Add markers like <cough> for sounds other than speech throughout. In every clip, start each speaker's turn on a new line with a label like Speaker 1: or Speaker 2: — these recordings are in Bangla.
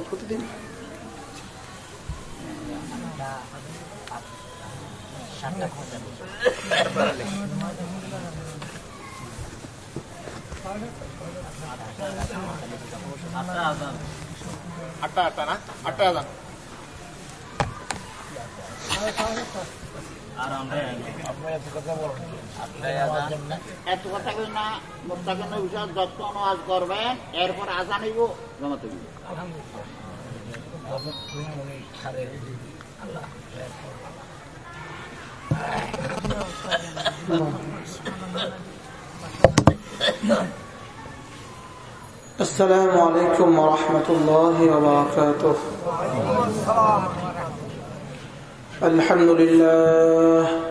Speaker 1: প্রতিদিন।
Speaker 2: আটটা আটটা না? আটটা আজান
Speaker 3: মোত্তাকিন বিষয় যত নামাজ করবেন এরপর আজান হইব জমাতে হইব
Speaker 1: السلام عليكم ورحمة الله وبركاته الحمد لله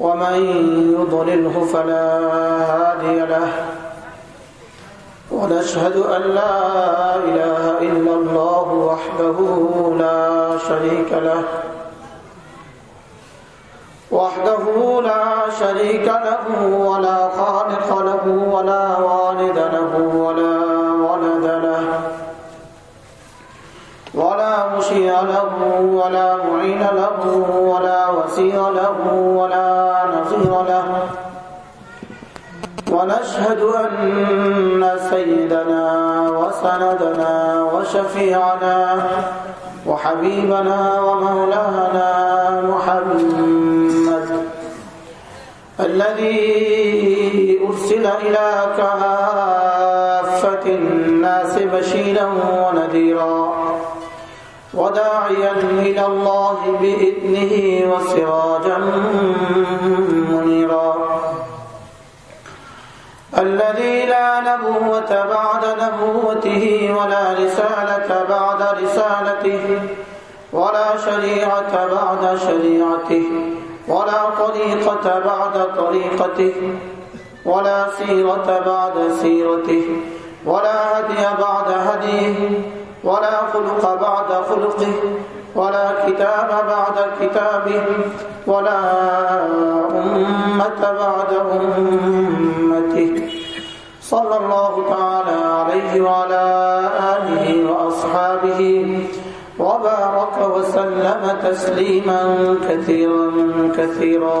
Speaker 1: ومن يضلله فلا هادي له. ونشهد أن لا إله إلا الله وحده لا شريك له. وحده لا شريك له ولا خالق له ولا والد له ولا ولد له ولا مشي له ولا معين له ولا وسير له ولا نصير له. ونشهد أن سيدنا وسندنا وشفيعنا وحبيبنا ومولانا محمد الذي أرسل إلى كافة الناس بشيرا ونذيرا. وداعيا إلى الله بإذنه وسراجا منيرا. الذي لا نبوة بعد نبوته ولا رسالة بعد رسالته ولا شريعة بعد شريعته ولا طريقة بعد طريقته ولا سيرة بعد سيرته ولا هدي بعد هديه ولا خلق بعد خلقه ولا كتاب بعد كتابه ولا أمة بعد أمته. صلى الله تعالى عليه وعلى آله وأصحابه وبارك وسلم تسليما كثيرا كثيرا.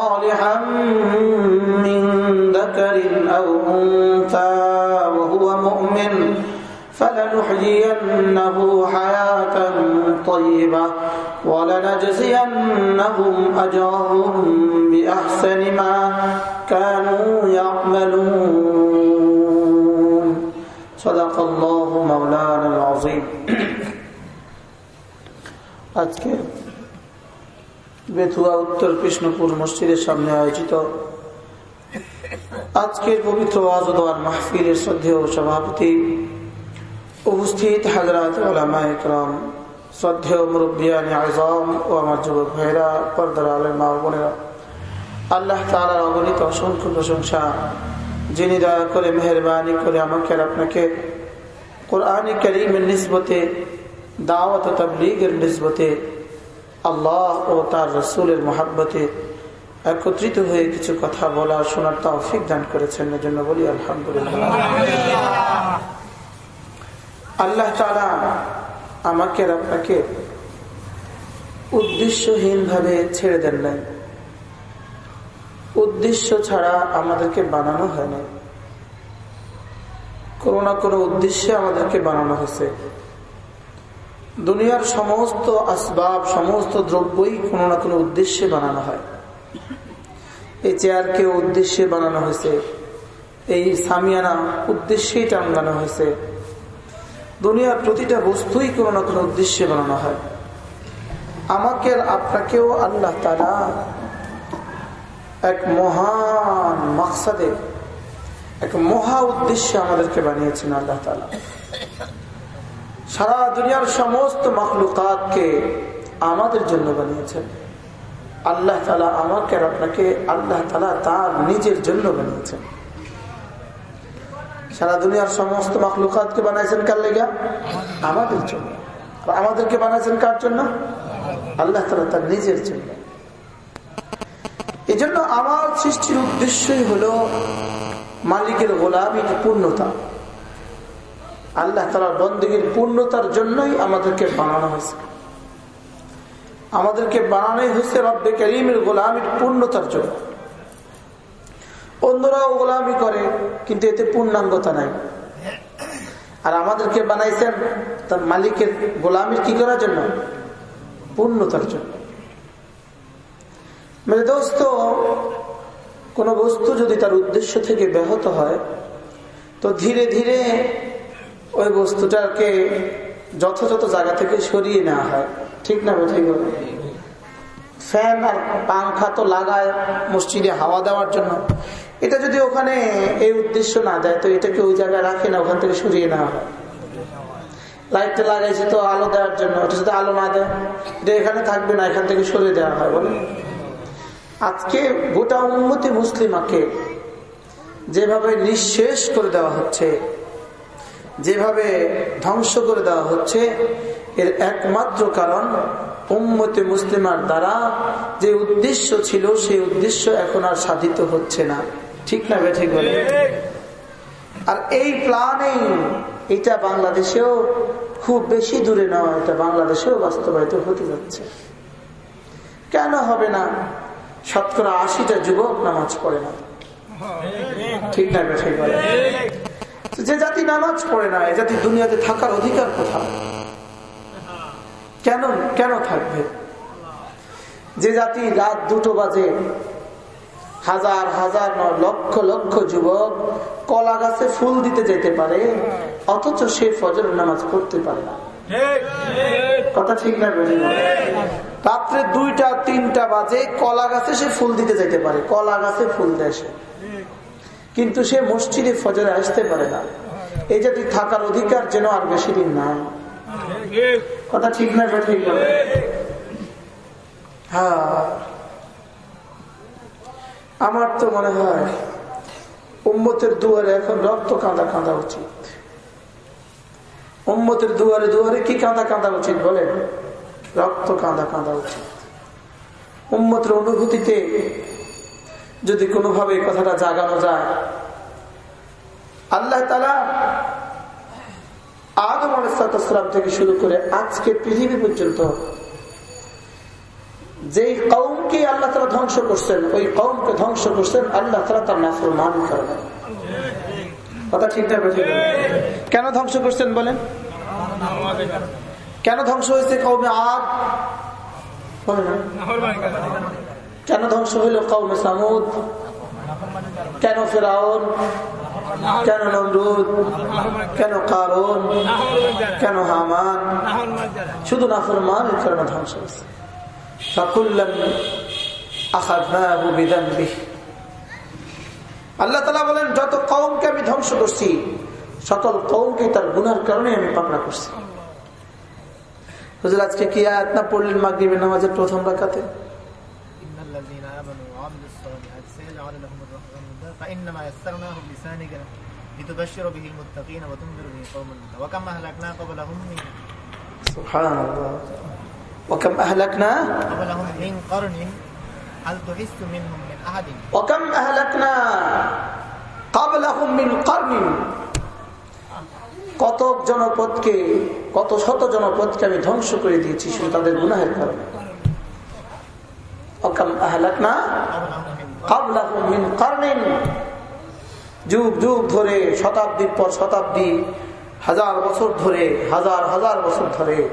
Speaker 1: من ذكر أو أنثى وهو مؤمن فلنحيينه حياة طيبة ولنجزينهم أجرهم بأحسن ما كانوا يعملون صدق الله مولانا العظيم <coughs> আজকে বেথুয়া উত্তর কৃষ্ণপুর মসজিদের সামনে আয়োজিত। আজকের পবিত্র আজদার মাহফিলের শ্রদ্ধেয় সভাপতি উপস্থিত হাজরাত একরাম, শ্রদ্ধেয় মুরব্বিয়ানি আজম ও আমার যুবক ভাইরা পর্দার আলের মা আল্লাহ তালার অগণিত অসংখ্য প্রশংসা, যিনি দয়া করে, মেহরবানি করে আমাকে আর আপনাকে কোরআন করিমের নিসবতে, দাওয়াত তবলিগের নিসবতে আল্লাহ ও তার রসুলের মহাব্বতে একত্রিত হয়ে কিছু কথা বলা, শোনার তৌফিক দান করেছেন। এজন্য বলি আলহামদুলিল্লাহ। আল্লাহ তারা আমাকে আপনাকে উদ্দেশ্যহীন ভাবে ছেড়ে দেন নাই। উদ্দেশ্য ছাড়া আমাদেরকে বানানো হয় নাই। কোনো না কোনো উদ্দেশ্যে আমাদেরকে বানানো হয়েছে। দুনিয়ার সমস্ত আসবাব, সমস্ত দ্রব্যই কোনো না কোনো উদ্দেশ্যে বানানো হয়। এই চেয়ারকে উদ্দেশ্যে বানানো হয়েছে। এই সামিয়ানা উদ্দেশ্যেই টাঙ্গানো হয়েছে। দুনিয়ার প্রতিটা বস্তুই কোনো না কোনো উদ্দেশ্যে বানানো হয়। আমাকে আপনাকেও আল্লাহ তারা এক মহান মাকসাদে, এক মহা উদ্দেশ্যে আমাদেরকে বানিয়েছেন আল্লাহ তালা সারা দুনিয়ার সমস্ত মখলুকাতকে আমাদের জন্য বানিয়েছেন। আল্লাহ তালা আমাকে আর আপনাকে, আল্লাহ তালা তার নিজের জন্য বানিয়েছেন। সারা দুনিয়ার সমস্ত মখলুকাতকে বানাইছেন কার লেগা? আমাদের জন্য। আর আমাদেরকে বানাইছেন কার জন্য? আল্লাহ তালা তার নিজের জন্য। এই জন্য আমার সৃষ্টির উদ্দেশ্যই হলো মালিকের গোলামীর পূর্ণতা। আল্লাহ তালার বন্দীগীর পূর্ণতার জন্যই আমাদেরকে বানানো হয়েছে। আমাদেরকে বানানোই হয়েছে রব্বে করিমের গোলামীর পূর্ণতার জন্য। অন্যরাও গোলামি করে, কিন্তু এতে পূর্ণাঙ্গতা নাই। আর আমাদেরকে বানাইছেন তার মালিকের গোলামির কি করার জন্য? পূর্ণতার জন্য। মানে দোস্ত, কোন বস্তু যদি তার উদ্দেশ্য থেকে ব্যাহত হয়, তো ধীরে ধীরে ওই বস্তুটাকে যথাযথ জায়গা থেকে সরিয়ে নেওয়া হয়। ঠিক না ঠিক ফ্যান আর পাংখা তো লাগায় মসজিদে হাওয়া দেওয়ার জন্য। এটা যদি ওখানে এই উদ্দেশ্য না দেয় তো এটাকে ওই জায়গায় রাখে না, ওখান থেকে সরিয়ে নেওয়া হয়। লাইটটা লাগাইছে তো আলো দেওয়ার জন্য, ওটা যদি আলো না দেয়, এটা এখানে থাকবে না, এখান থেকে সরিয়ে দেওয়া হয় বলে। আজকে গোটা উন্মতি মুসলিমাকে যেভাবে নিঃশেষ করে দেওয়া হচ্ছে যেভাবে ধ্বংস করে দেওয়া হচ্ছে, এর একমাত্র কারণ উম্মতে মুসলিমার দ্বারা যে উদ্দেশ্য ছিল, সেই উদ্দেশ্য এখন আর সাধিত হচ্ছে না। ঠিক না ঠিক বলে আর এই প্ল্যানিং এটা বাংলাদেশেও খুব বেশি দূরে নয়, এটা বাংলাদেশেও বাস্তবায়িত হতে যাচ্ছে। কেন হবে না? শতকরা আশিটা যুবক নামাজ পড়ে না। ঠিক না ঠিক বলে যে জাতি নামাজ পড়ে না, এ জাতি দুনিয়াতে থাকার অধিকার কোথায়? কেন কেন থাকবে? যে জাতি রাত দুটো বাজে, হাজার হাজার নয়, লক্ষ লক্ষ যুবক কলা গাছে ফুল দিতে যেতে পারে, অথচ সে ফজর নামাজ পড়তে পারে কথা ঠিক না রাত্রে দুইটা, তিনটা বাজে, কলা গাছে সে ফুল দিতে যেতে পারে, কলা গাছে ফুল দেয় কিন্তু সে মসজিদে ফজরে আসতে পারে না। এই জাতি থাকার অধিকার যেন আর বেশি দিন নাই কথা ঠিক না ঠিক হ্যাঁ। আমার তো মনে হয় উম্মতের দুয়ারে এখন রক্ত কাঁদা কাঁদা উচিত। উম্মতের দুয়ারে দুয়ারে কি কাঁদা কাঁদা উচিত বলেন? রক্ত কাঁদা কাঁদা উচিত। উম্মতের অনুভূতিতে যদি কোনোভাবে এই কথাটা জাগানো যায়। আল্লাহ তালা আদম আলাম থেকে শুরু করে আজকে পৃথিবী পর্যন্ত যেই কৌমকে আল্লাহ তালা ধ্বংস করছেন, ওই কৌমকে ধ্বংস করছেন, আল্লাহ তালা তার নাফর মান কারণে কথা ঠিক না কেন ধ্বংস করছেন বলেন? কেন ধ্বংস হয়েছে কৌমে আগ কেন ধ্বংস হইল কৌমে সামুদ? কেন ফেরাউন? কেন নমরুদ? কেন কারণ কেন হামান? শুধু নাফরমানের কারণে ধ্বংস হয়েছে। আল্লাহ তালা বলেন, যত আমি ধ্বংস করছি, সকল তার কারণে আমি করছি। কি নামাজের প্রথম রাখাতে
Speaker 2: لتبشر به المتقين وتنذر به قوما لودا وكم أهلكنا قبلهم من
Speaker 1: سبحان الله وكم أهلكنا
Speaker 2: قبلهم من قرن هل تحس منهم من أحد
Speaker 1: وكم أهلكنا قبلهم من قرن কত জনপদকে কত শত জনপদকে আমি ধ্বংস করে দিয়েছি শুধু তাদের গুনাহের কারণে অকাম আহলাকনা
Speaker 2: قبلهم
Speaker 1: যুগ যুগ ধরে, শতাব্দীর পর শতাব্দী, হাজার বছর ধরে, হাজার হাজার বছর ধরে,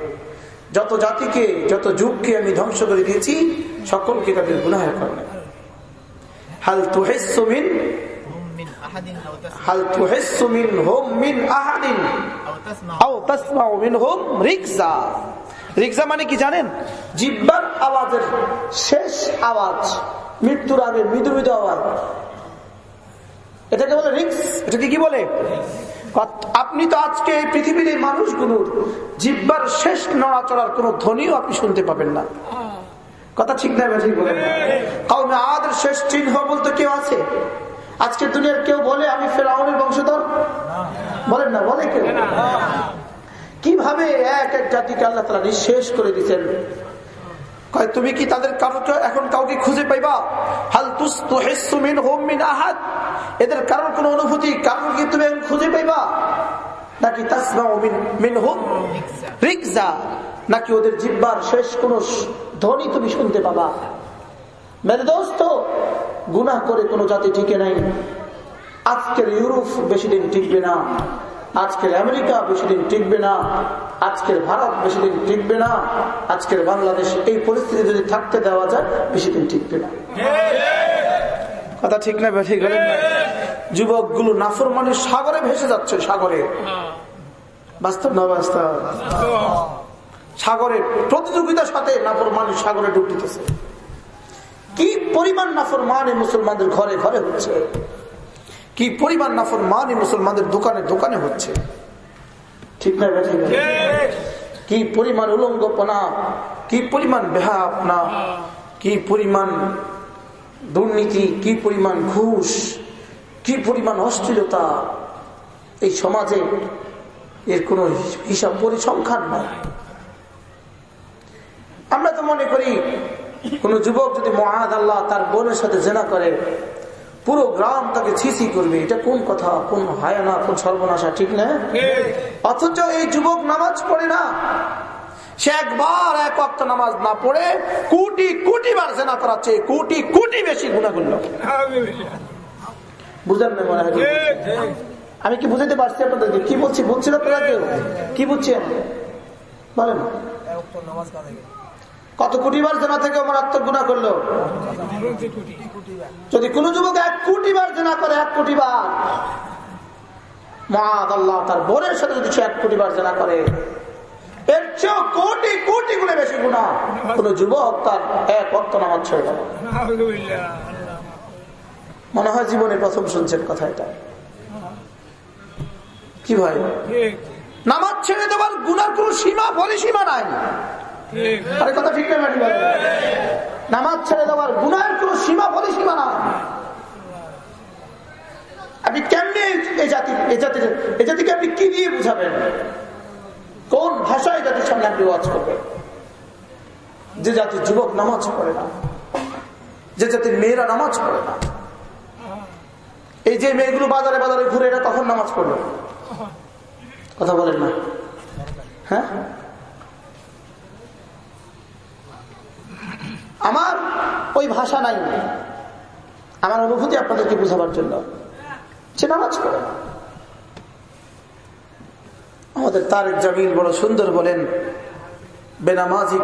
Speaker 1: যত জাতিকে, যত যুগকে আমি ধ্বংস করে দিয়েছি, সকলকে তাদের গুনাহের কারণে। হোম মিন রিক্সা রিক্সা মানে কি জানেন? জিব্বার আওয়াজের শেষ আওয়াজ। মৃত্যুর আগে মৃদু মৃদু আওয়াজ। এটাকে বলে রিক্স। এটাকে কি বলে? আপনি তো আজকে এই পৃথিবীর এই মানুষগুলোর জিব্বার শেষ নড়াচড়ার কোন ধ্বনিও আপনি শুনতে পাবেন না। কথা ঠিক না কাউমে আদের, শেষ চিহ্ন বলতে কেউ আছে? আজকে দুনিয়ার কেউ বলে, আমি ফেরাউনের বংশধর বলেন না, বলে কেউ? কীভাবে এক এক জাতিকে আল্লাহ তালা নিঃশেষ করে দিচ্ছেন তুমি কি তাদের কারোকে এখন কাউকে খুঁজে পাইবা? হাল তুস তুহিসু মিন হুম মিন আহাদ। এদের কারোর কোন অনুভূতি কারোর কি তুমি এখন খুঁজে পাইবা? নাকি তাসমাউ মিন মিন হুম রিকজা? নাকি ওদের জিব্বার শেষ কোন ধ্বনি তুমি শুনতে পাবা? মেরে দোস্ত, গুনাহ করে কোনো জাতি টিকে নাই। আজকের ইউরোপ বেশি দিন টিকবে না। আজকের আমেরিকা বেশি দিন টিকবে না, আজকের ভারত বেশি দিন টিকবে না, আজকের বাংলাদেশ এই পরিস্থিতি যদি থাকতে দেওয়া যায় বেশি দিন টিকবে না। কথা ঠিক না ঠিক বলেন না? যুবকগুলো নাফর মানে সাগরে ভেসে যাচ্ছে, সাগরে। বাস্তব না বাস্তব? সাগরে প্রতিযোগিতার সাথে নাফর মানুষ সাগরে ডুবতেছে কি পরিমাণ নাফর মানে মুসলমানদের ঘরে ঘরে হচ্ছে? কি পরিমাণ নাফর মানে মুসলমানদের দোকানে দোকানে হচ্ছে? ঠিক না কি পরিমাণ উলঙ্গপনা? কি পরিমাণ বেহাপনা কি পরিমাণ দুর্নীতি? কি পরিমাণ ঘুষ? কি পরিমাণ অশ্লীলতা? এই সমাজে এর কোন হিসাব পরিসংখ্যান নাই। আমরা তো মনে করি, কোন যুবক যদি মহাদ আল্লাহ তার বোনের সাথে জেনা করে পুরো গ্রাম তাকে ছিসি করবে। এটা কোন কথা? কোন হায়ানা কোন সর্বনাশা ঠিক না? অথচ এই যুবক নামাজ পড়ে না। সে একবার এক অক্ত নামাজ না পড়ে কোটি কোটি বার জেনা করাচ্ছে, কোটি কোটি বেশি গুণা করল বুঝলেন না মনে হয় আমি কি বুঝতে পারছি আপনাদেরকে? কি বলছি? বুঝছেন আপনারা কেউ? কি বুঝছেন? বলেন। কত কোটি বার জেনা থেকে মারাত্মক গুণা করল? যদি কোন যুবক এক কোটি বার জেনা করে এক কোটি বার। আল্লাহ তার বোনের সাথে যদি সে এক কোটি বার জেনা করে এর চেয়েও কোটি কোটি গুণে বেশি গুণা কোন যুবক তার এক অক্ত নামাজ ছেড়ে গেল মনে হয় জীবনে প্রথম শুনছেন কথা এটা। কি ভাই? নামাজ ছেড়ে দেওয়ার গুনার কোন সীমা পরিসীমা নাই। না নামাজ ছেড়ে দেওয়ার কোন সীমা নাই আপনি এই জাতি এই জাতি এই জাতিকে আপনি কি দিয়ে বুঝাবেন? কোন ভাষায় জাতির সামনে আপনি ওয়াজ করবেন? যে জাতির যুবক নামাজ পড়ে না, যে জাতির মেয়েরা নামাজ পড়ে না, এই যে মেয়েগুলো বাজারে বাজারে ঘুরে এরা তখন নামাজ পড়বে। কথা বলেন না। হ্যাঁ? আমার ওই ভাষা নাই। আমার অনুভূতি আপনাদেরকে বুঝাবার জন্য। সে নামাজ পড়ে। না আমাদের তারেক জামিল বড় সুন্দর বলেন, বেনামাজি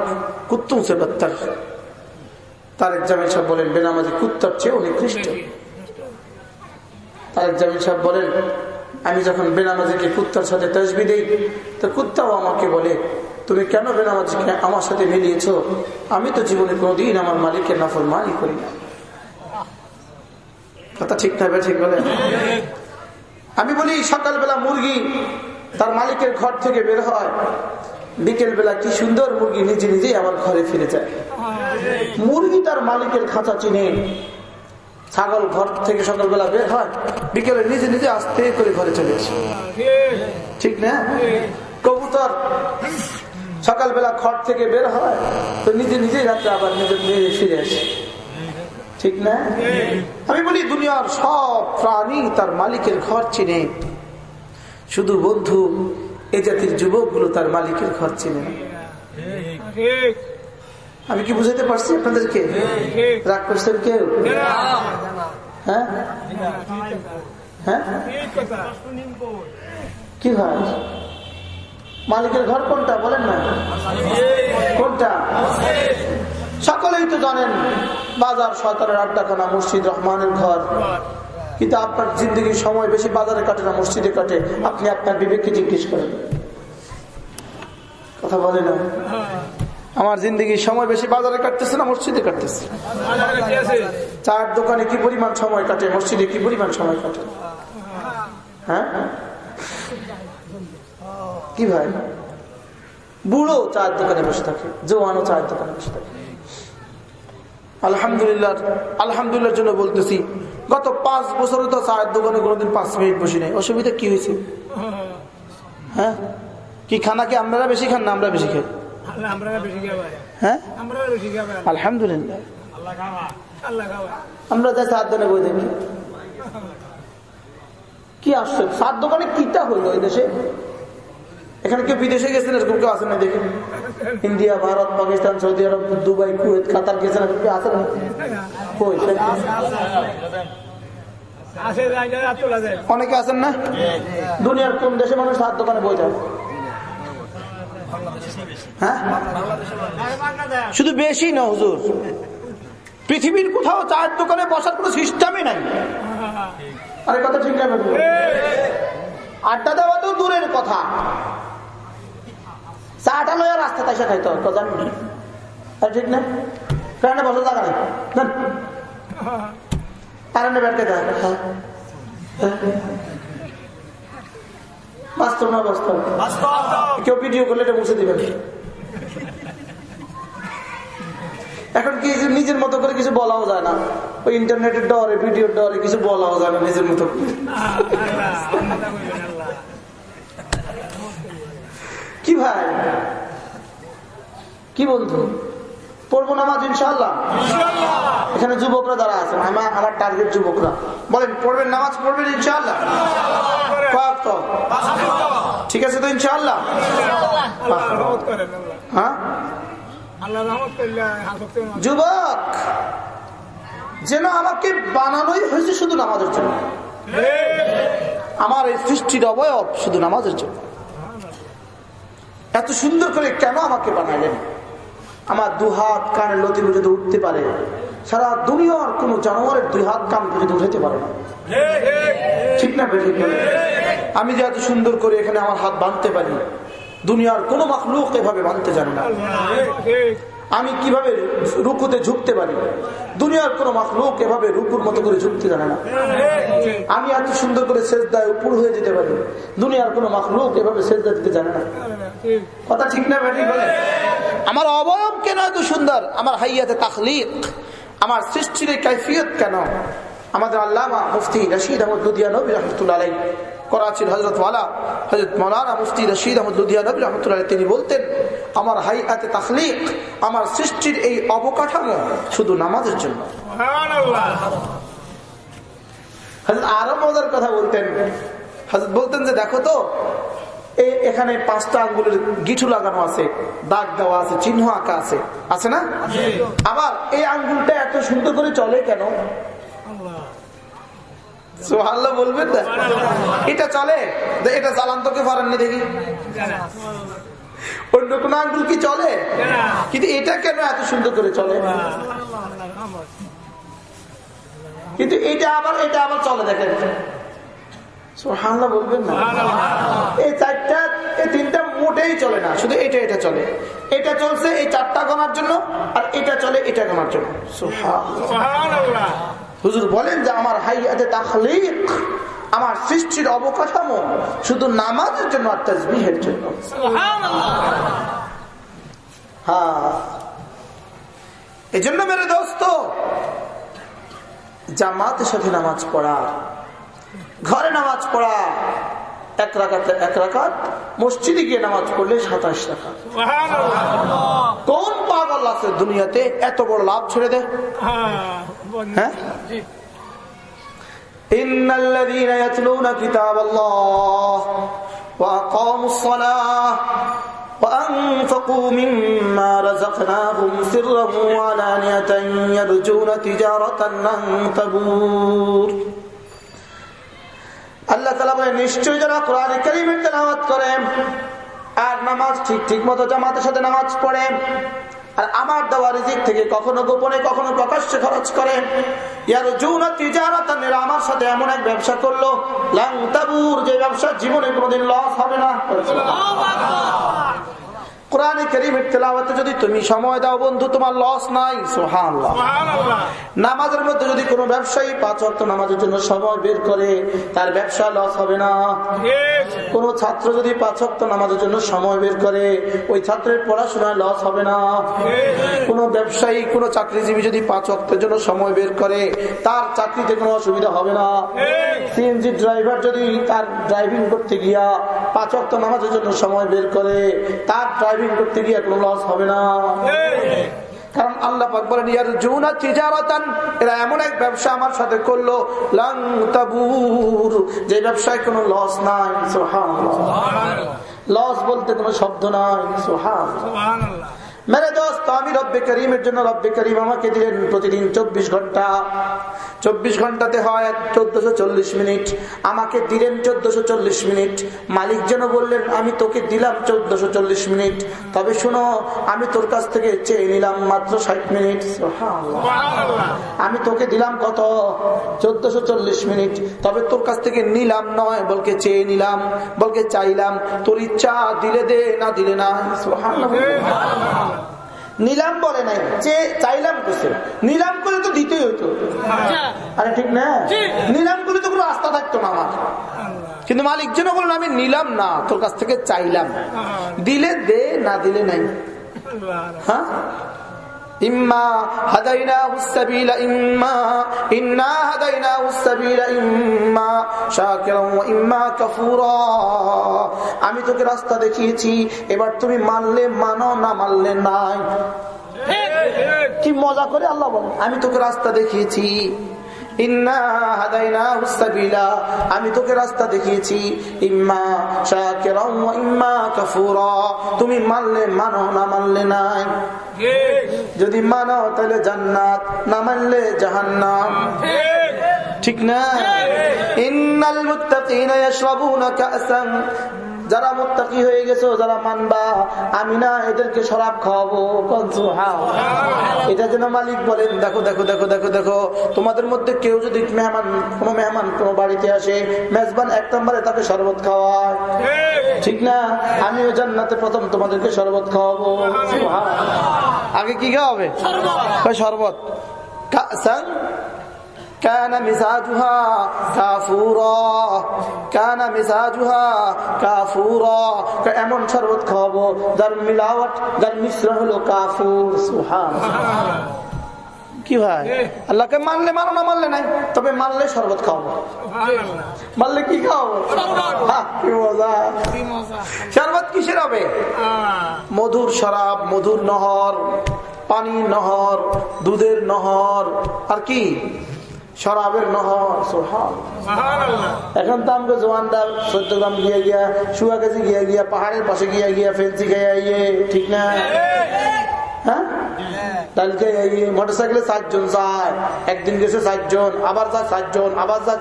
Speaker 1: কুত্তুম সে বত্তার। তারেক জামিল সাহেব বলেন, বেনামাজি কুত্তার চেয়ে নিকৃষ্ট। তারেক জামিল সাহেব বলেন, আমি যখন বেনামাজিকে কুত্তার সাথে তসবি দিই, তো কুত্তাও আমাকে বলে তুমি কেন বেনামাজিকে আমার সাথে মিলিয়েছ? আমি তো জীবনে কোনোদিন আমার মালিকের নাফর মানি করি না। কথা ঠিক থাকবে ঠিক বলে? আমি বলি, সকালবেলা মুরগি তার মালিকের ঘর থেকে বের হয়। বিকেল বেলা কি সুন্দর মুরগি নিজে নিজেই আমার ঘরে ফিরে যায়। মুরগি তার মালিকের খাঁচা চিনে। ছাগল ঘর থেকে সকালবেলা বের হয়। বিকেলে নিজে নিজে আসতে করে ঘরে চলে আসে। ঠিক না? কবুতর সকালবেলা খড় থেকে বের হয়, তো নিজে নিজেই রাত্রে আবার নিজের মেয়ে ফিরে আসে। ঠিক না? আমি বলি, দুনিয়ার সব প্রাণী তার মালিকের ঘর চিনে। শুধু বন্ধু, এ জাতির যুবকগুলো তার মালিকের ঘর চিনে আমি কি বুঝাতে পারছি আপনাদেরকে? রাগ করছেন কেউ? হ্যাঁ? হ্যাঁ? কি হয়? মালিকের ঘর কোনটা বলেন না? কোনটা? সকলেই তো জানেন বাজার সরকারের আড্ডাখানা, মসজিদ রহমানের ঘর। কিন্তু আপনার জিন্দগির সময় বেশি বাজারে কাটে না, মসজিদে কাটে। আপনি আপনার বিবেককে জিজ্ঞেস করেন। কথা বলে না? আমার জিন্দগির সময় বেশি বাজারে কাটতেছে না, মসজিদে কাটতেছে? চার দোকানে কি পরিমাণ সময় কাটে, মসজিদে কি পরিমাণ সময় কাটে? হ্যাঁ? কি ভাই? বুড়ো চায়ের দোকানে বসে থাকে জোয়ানও চায়ের দোকানে বসে থাকে। আলহামদুলিল্লাহ আলহামদুলিল্লাহর জন্য বলতেছি গত পাঁচ বছরে তো চায়ের দোকানে কোনোদিন পাঁচ মিনিট বসি নাই। অসুবিধা কি হয়েছে? হ্যাঁ? কি খানা কি আপনারা বেশি খান না আমরা বেশি খাই? হ্যাঁ? আলহামদুলিল্লাহ। আমরা যাই চার দোকানে বই দেখি কি আসছে চার দোকানে কিটা হইল এই দেশে? এখানে কেউ বিদেশে গেছেন এরকম কেউ আসেন না দেখি? India Bharat Pakistan Saudi Arab Dubai Kuwait Qatar গেছেন এরকম কেউ আসেন না? অনেকে আছেন না? দুনিয়ার কোন দেশে মানুষ সাত দোকানে বই যায়? হ্যাঁ? শুধু বেশি না হুজুর। পৃথিবীর কোথাও চায়ের দোকানে বসার কোনো সিস্টেমই নাই। আরে কথা ঠিক না আড্ডা দেওয়া তো দূরের কথা। চাটা লইয়া রাস্তা তাইসা খাইতে হয় ঠিক না কারণে বসার জায়গা নেই কারণে বেড়তে বাস্তব না বাস্তব কেউ ভিডিও করলে এটা মুছে দিবেন এখন কি নিজের মতো করে কিছু বলাও যায় না? ওই ইন্টারনেটের ডরে ভিডিওর ডরে কিছু বলাও যায় না নিজের মতো করে। কি ভাই? কি বন্ধু পড়ব নামাজ ইনশাল্লাহ এখানে যুবকরা যারা আছেন আমার আমার টার্গেট যুবকরা। বলেন পড়বেন নামাজ পড়বেন ইনশাল্লাহ ঠিক আছে তো ইনশাল্লাহ হ্যাঁ? যুবক যেন আমাকে বানানোই হয়েছে শুধু নামাজের জন্য। আমার এই সৃষ্টির অবয়ব শুধু নামাজের জন্য। এত সুন্দর করে কেন আমাকে বানাইলেন? আমার দু হাত কানের লতি পর্যন্ত উঠতে পারে, সারা দুনিয়ার কোন জানোয়ারের দুই হাত কান পর্যন্ত উঠাইতে পারে না। ঠিক না? আমি যে এত সুন্দর করে এখানে আমার হাত বাঁধতে পারি, দুনিয়ার কোনো মাখলুক এভাবে বাঁধতে জানে না। আমি কীভাবে রুকুতে ঝুঁকতে পারি? দুনিয়ার কোন মাখলুক এভাবে রুকুর মতো করে ঝুঁকতে জানে না। আমি এত সুন্দর করে সেজদায় উপর হয়ে যেতে পারি। দুনিয়ার কোন মাখলুক এভাবে সেজদা দিতে জানে না। কথা ঠিক না বলে? আমার অবয়ব কেন এত সুন্দর? আমার হাইয়াতে তাখলিক। আমার সৃষ্টির কাইফিয়ত কেন? আমাদের আল্লামা মুফতি রশিদ আহমদ লুধিয়া নবী রহমতুল্লাহ করাচির হজরত ওয়ালা হজরত মৌলানা মুফতি রশিদ আহমদ লুধিয়া নবী রহমতুল্লাহ তিনি বলতেন আমার হাইয়াতে তাখলিক আমার সৃষ্টির এই অবকাঠামো শুধু নামাজের জন্য। আরও মজার কথা বলতেন। হজরত বলতেন যে দেখো তো এই এখানে পাঁচটা আঙ্গুলের গিঠু লাগানো আছে দাগ দেওয়া আছে চিহ্ন আঁকা আছে আছে না? আবার এই আঙ্গুলটা এত সুন্দর করে চলে কেন? বলবেন এটা চলে? এটা এত সুন্দর করে কিন্তু এটা আবার এটা আবার চলে বলবেন না? এই চারটা, এই তিনটা মোটেই চলে না। শুধু এটা এটা চলে। এটা চলছে এই চারটা গণার জন্য, আর এটা চলে এটা গণার জন্য। হুজুর বলেন যে আমার হাইয়াতে তাখলিক আমার সৃষ্টির অবকাঠামো শুধু নামাজের জন্য আর তাজবিহের জন্য। হ্যাঁ। এই জন্য মেরে দোস্ত জামাতের সাথে নামাজ পড়া ঘরে নামাজ পড়া এক রাকাতে এক রাকাত মসজিদে গিয়ে নামাজ পড়লে সাতাশ রাকাত। কোন পাগল আছে দুনিয়াতে এত বড় লাভ ছেড়ে দে। হ্যাঁ إن الذين يتلون كتاب الله وأقاموا الصلاة وأنفقوا مما رزقناهم سرا وعلانية يرجون تجارة لن تبور আল্লাহ তালা বলে নিশ্চয় যারা কোরআন করিমের তেলাওয়াত করে আর নামাজ ঠিক ঠিক মতো জামাতের সাথে নামাজ পড়ে আর আমার দেওয়া রিজিক থেকে কখনো গোপনে, কখনো প্রকাশ্যে খরচ করে। ইয়ার যৌনা তিজারাতানের আমার সাথে এমন এক ব্যবসা করল। লাং তাবুর, যে ব্যবসা জীবনে কোনোদিন লস হবে না। কোরআনে করিমের তেলাওয়াতে যদি তুমি সময় দাও বন্ধু তোমার লস নাই। সোহান নামাজের মধ্যে যদি কোনো ব্যবসায়ী পাঁচ অর্থ নামাজের জন্য সময় বের করে তার ব্যবসা লস হবে না। কোন ছাত্র যদি পাঁচ অর্থ নামাজের জন্য সময় বের করে ওই ছাত্রের পড়াশোনায় লস হবে না। কোন ব্যবসায়ী কোন চাকরিজীবী যদি পাঁচ অর্থের জন্য সময় বের করে তার চাকরিতে কোনো অসুবিধা হবে না। সিএনজি ড্রাইভার যদি তার ড্রাইভিং করতে গিয়া পাঁচ অর্থ নামাজের জন্য সময় বের করে তার ড্রাইভিং করতে গিয়ে কোনো লস হবে না। কারণ আল্লাহ পাক বলেন ইয়ার জুনা এরা এমন এক ব্যবসা আমার সাথে করল লাং তাবুর যে ব্যবসায় কোনো লস নাই। সুবহানাল্লাহ। লস বলতে কোনো শব্দ নাই। সুবহানাল্লাহ। মেরে দোস্ত আমি রব্বে করিমের জন্য রব্বে করিম আমাকে দিলেন প্রতিদিন চব্বিশ ঘণ্টা। চব্বিশ ঘন্টাতে হয় চোদ্দশো চল্লিশ মিনিট। আমাকে দিলেন চোদ্দশো চল্লিশ মিনিট। মালিক যেন বললেন আমি তোকে দিলাম চোদ্দশো চল্লিশ মিনিট। তবে শুনো আমি তোর কাছ থেকে চেয়ে নিলাম মাত্র ষাট মিনিট। আমি তোকে দিলাম কত? চোদ্দশো চল্লিশ মিনিট। তবে তোর কাছ থেকে নিলাম নয় বলকে চেয়ে নিলাম বলকে চাইলাম। তোর ইচ্ছা দিলে দে না দিলে না। নিলাম বলে নাই যে চাইলাম করছে নিলাম করে তো দিতেই হইতো। আরে ঠিক না? নিলাম করে তো কোনো রাস্তা থাকতো না আমার। কিন্তু মালিক যেন বলুন আমি নিলাম না তোর কাছ থেকে চাইলাম। দিলে দে না দিলে নাই। হ্যাঁ? ইম্মা ইম্মা ইন্না ইম্মা শাকিরান ওয়া ইম্মা কাফুরা। আমি তোকে রাস্তা দেখিয়েছি এবার তুমি মানলে মানো না মানলে নাই। কি মজা করে আল্লাহ বল। আমি তোকে রাস্তা দেখিয়েছি। আমি তোকে রাস্তা দেখিয়েছি। ইম্মা ইম্মা কাফুরা। তুমি মানলে মানো না মানলে নাই। যদি মানো তাহলে জান্নাত না মানলে জাহান্নাম। ঠিক না? ইন্নাল মুত্তাকিনা ইয়াশরাবুনা কাসান যারা মোত্তাকি হয়ে গেছো যারা মানবা আমি না এদেরকে শরাব খাওয়াবো। এটা যেন মালিক বলেন দেখো দেখো দেখো দেখো দেখো তোমাদের মধ্যে কেউ যদি মেহমান কোনো মেহমান কোনো বাড়িতে আসে মেজবান এক নম্বরে তাকে শরবত খাওয়ায়। ঠিক। না? আমি আমিও জান্নাতে প্রথম তোমাদেরকে শরবত খাওয়াবো। আগে কি খাওয়াবে? শরবত। كان مزاجها كافورا كان مزاجها كافورا এমন শরবত খাওয়াবো যার মিলাওয়াট যার মিশ্র হলো কাফুর সুহান কি ভাই আল্লাহকে মানলে মানো না মানলে নাই তবে মানলে শরবত খাওয়াবো মানলে কি খাওয়াবো কি মজা শরবত কিসের হবে মধুর শরাব মধুর নহর পানি নহর দুধের নহর আর কি শরাবের নহর এখন তো আমাকে জোয়ানদার চোদ্দ গ্রাম গিয়ে গিয়া শুয়া কেজি গিয়া গিয়া পাহাড়ের পাশে গিয়া গিয়া ফেন্সি গিয়া ইয়ে ঠিক না? হ্যাঁ। মোটরসাইকেলে চারজন যায় একদিন গেছে চারজন আবার যায় চারজন আবার যায়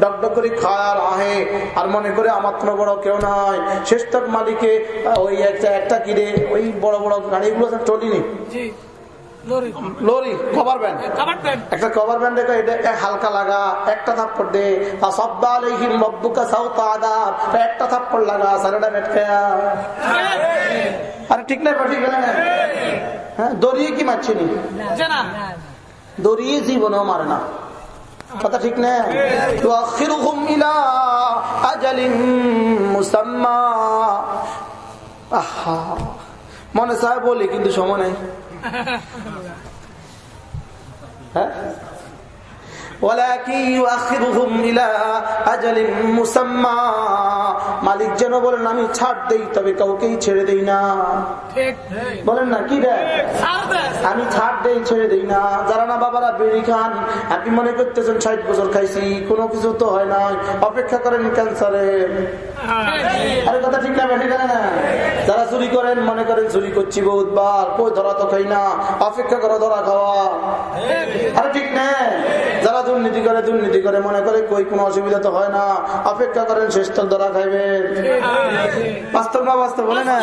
Speaker 1: ডক করে খায় আহে আর মনে করে আমার কোনো বড় কেউ নাই। শেষ তক মালিকে ওই একটা একটা কিনে ওই বড় বড় গাড়িগুলো চলিনি। লরি। কভার ব্যান্ড একটা কভার ব্যান্ড এটা হালকা লাগা একটা থাপ্পড় দে। একটা থাপ্পড় লাগা সারাটা আরে ঠিক নাই ঠিক হ্যাঁ দড়িয়ে কি মারছিনি? দড়িয়ে জীবনেও মারে না। কথা ঠিক না? মনে চায় বলি কিন্তু সময় নেই। <laughs> হ্যাঁ মালিক যেন বলেন আমি ছাড় দেই তবে কাউকেই ছেড়ে দেই না। বলেন না কি দেয়? আমি ছাড় দেই ছেড়ে দেই না। যারা না বাবারা বিড়ি খান আপনি মনে করতেছেন ষাট বছর খাইছি কোনো কিছু তো হয় না অপেক্ষা করেন ক্যান্সারের আরে কথা ঠিক না ঠিক না। যারা চুরি করেন মনে করেন চুরি করছি বহুতবার কই ধরা তো খাই না অপেক্ষা করা ধরা খাওয়া। আরে ঠিক না। যারা দুর্নীতি করে দুর্নীতি করে মনে করে কই কোনো অসুবিধা তো হয় না অপেক্ষা করেন শেষ তো ধরা খাইবেন বাস্তব না বাস্তব বলে না